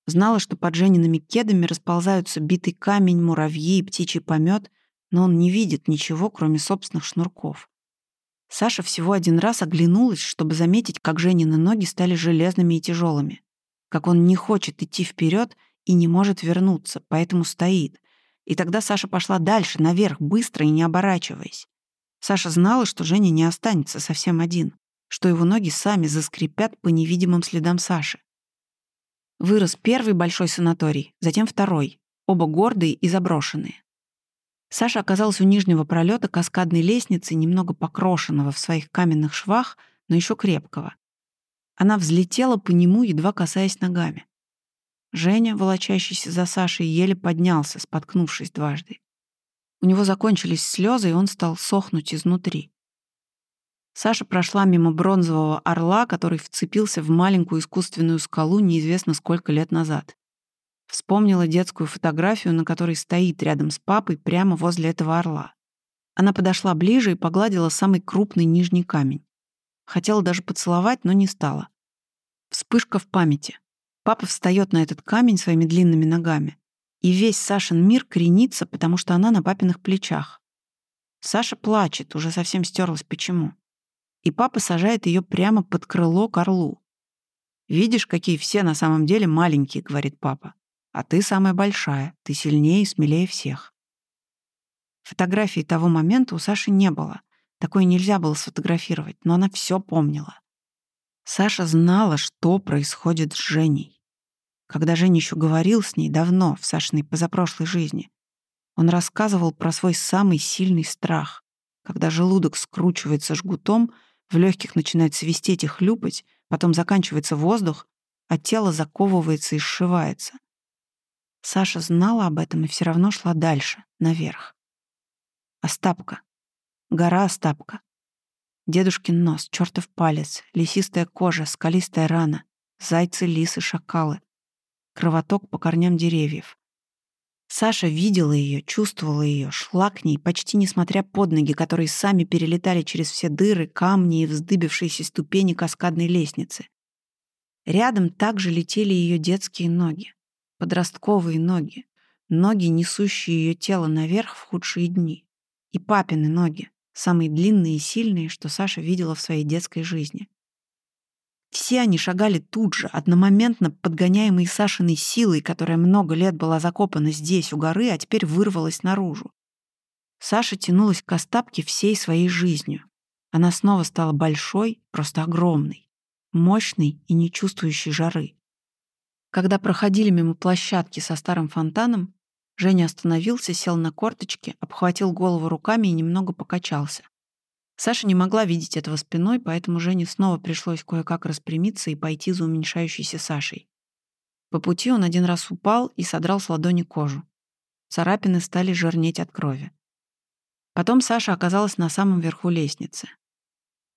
S1: Знала, что под Жениными кедами расползаются битый камень, муравьи и птичий помет, но он не видит ничего, кроме собственных шнурков. Саша всего один раз оглянулась, чтобы заметить, как Женины ноги стали железными и тяжелыми как он не хочет идти вперед и не может вернуться, поэтому стоит. И тогда Саша пошла дальше, наверх, быстро и не оборачиваясь. Саша знала, что Женя не останется совсем один. Что его ноги сами заскрипят по невидимым следам Саши. Вырос первый большой санаторий, затем второй, оба гордые и заброшенные. Саша оказался у нижнего пролета каскадной лестницы, немного покрошенного в своих каменных швах, но еще крепкого. Она взлетела по нему, едва касаясь ногами. Женя, волочащийся за Сашей, еле поднялся, споткнувшись дважды. У него закончились слезы, и он стал сохнуть изнутри. Саша прошла мимо бронзового орла, который вцепился в маленькую искусственную скалу неизвестно сколько лет назад. Вспомнила детскую фотографию, на которой стоит рядом с папой прямо возле этого орла. Она подошла ближе и погладила самый крупный нижний камень. Хотела даже поцеловать, но не стала. Вспышка в памяти. Папа встает на этот камень своими длинными ногами, и весь Сашин мир кренится, потому что она на папиных плечах. Саша плачет, уже совсем стерлась почему. И папа сажает ее прямо под крыло к орлу. «Видишь, какие все на самом деле маленькие», — говорит папа. «А ты самая большая, ты сильнее и смелее всех». Фотографии того момента у Саши не было. Такое нельзя было сфотографировать, но она все помнила. Саша знала, что происходит с Женей. Когда Женя еще говорил с ней давно, в Сашиной позапрошлой жизни, он рассказывал про свой самый сильный страх, когда желудок скручивается жгутом, в легких начинает свистеть и хлюпать, потом заканчивается воздух, а тело заковывается и сшивается. Саша знала об этом и все равно шла дальше, наверх. Остапка. Гора Остапка. Дедушкин нос, чертов палец, лесистая кожа, скалистая рана, зайцы, лисы, шакалы кровоток по корням деревьев. Саша видела ее, чувствовала ее, шла к ней, почти несмотря под ноги, которые сами перелетали через все дыры, камни и вздыбившиеся ступени каскадной лестницы. Рядом также летели ее детские ноги, подростковые ноги, ноги, несущие ее тело наверх в худшие дни. И папины ноги, самые длинные и сильные, что Саша видела в своей детской жизни. Все они шагали тут же, одномоментно подгоняемые Сашиной силой, которая много лет была закопана здесь, у горы, а теперь вырвалась наружу. Саша тянулась к Остапке всей своей жизнью. Она снова стала большой, просто огромной, мощной и не чувствующей жары. Когда проходили мимо площадки со старым фонтаном, Женя остановился, сел на корточки, обхватил голову руками и немного покачался. Саша не могла видеть этого спиной, поэтому Жене снова пришлось кое-как распрямиться и пойти за уменьшающейся Сашей. По пути он один раз упал и содрал с ладони кожу. Царапины стали жирнеть от крови. Потом Саша оказалась на самом верху лестницы.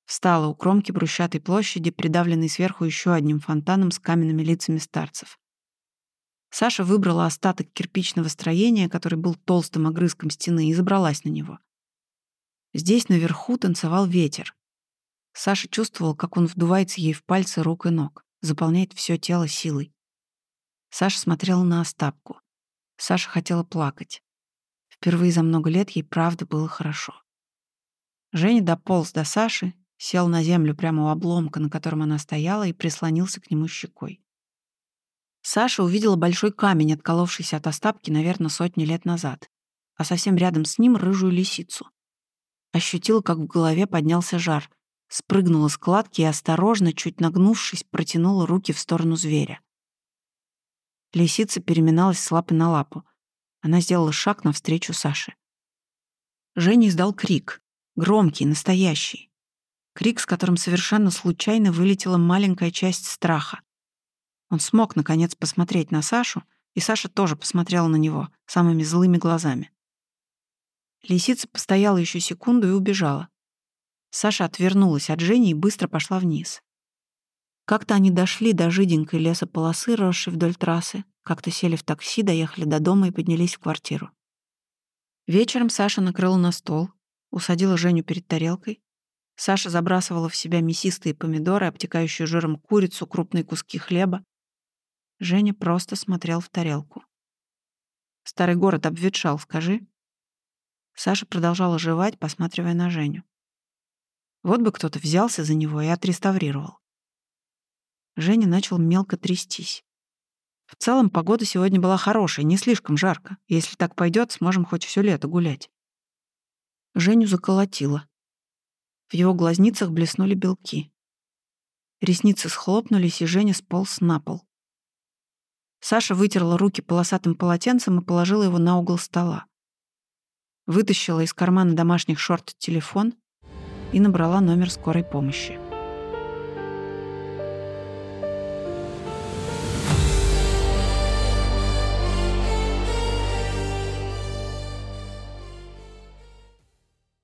S1: Встала у кромки брусчатой площади, придавленной сверху еще одним фонтаном с каменными лицами старцев. Саша выбрала остаток кирпичного строения, который был толстым огрызком стены, и забралась на него. Здесь наверху танцевал ветер. Саша чувствовал, как он вдувается ей в пальцы рук и ног, заполняет все тело силой. Саша смотрела на Остапку. Саша хотела плакать. Впервые за много лет ей правда было хорошо. Женя дополз до Саши, сел на землю прямо у обломка, на котором она стояла, и прислонился к нему щекой. Саша увидела большой камень, отколовшийся от Остапки, наверное, сотни лет назад, а совсем рядом с ним рыжую лисицу. Ощутила, как в голове поднялся жар. Спрыгнула с кладки и осторожно, чуть нагнувшись, протянула руки в сторону зверя. Лисица переминалась с лапы на лапу. Она сделала шаг навстречу Саше. Женя издал крик. Громкий, настоящий. Крик, с которым совершенно случайно вылетела маленькая часть страха. Он смог, наконец, посмотреть на Сашу, и Саша тоже посмотрела на него самыми злыми глазами. Лисица постояла еще секунду и убежала. Саша отвернулась от Жени и быстро пошла вниз. Как-то они дошли до жиденькой лесополосы, росшей вдоль трассы, как-то сели в такси, доехали до дома и поднялись в квартиру. Вечером Саша накрыла на стол, усадила Женю перед тарелкой. Саша забрасывала в себя мясистые помидоры, обтекающую жиром курицу, крупные куски хлеба. Женя просто смотрел в тарелку. «Старый город обветшал, скажи», Саша продолжала жевать, посматривая на Женю. Вот бы кто-то взялся за него и отреставрировал. Женя начал мелко трястись. В целом погода сегодня была хорошая, не слишком жарко. Если так пойдет, сможем хоть все лето гулять. Женю заколотило. В его глазницах блеснули белки. Ресницы схлопнулись, и Женя сполз на пол. Саша вытерла руки полосатым полотенцем и положила его на угол стола. Вытащила из кармана домашних шорт телефон и набрала номер скорой помощи.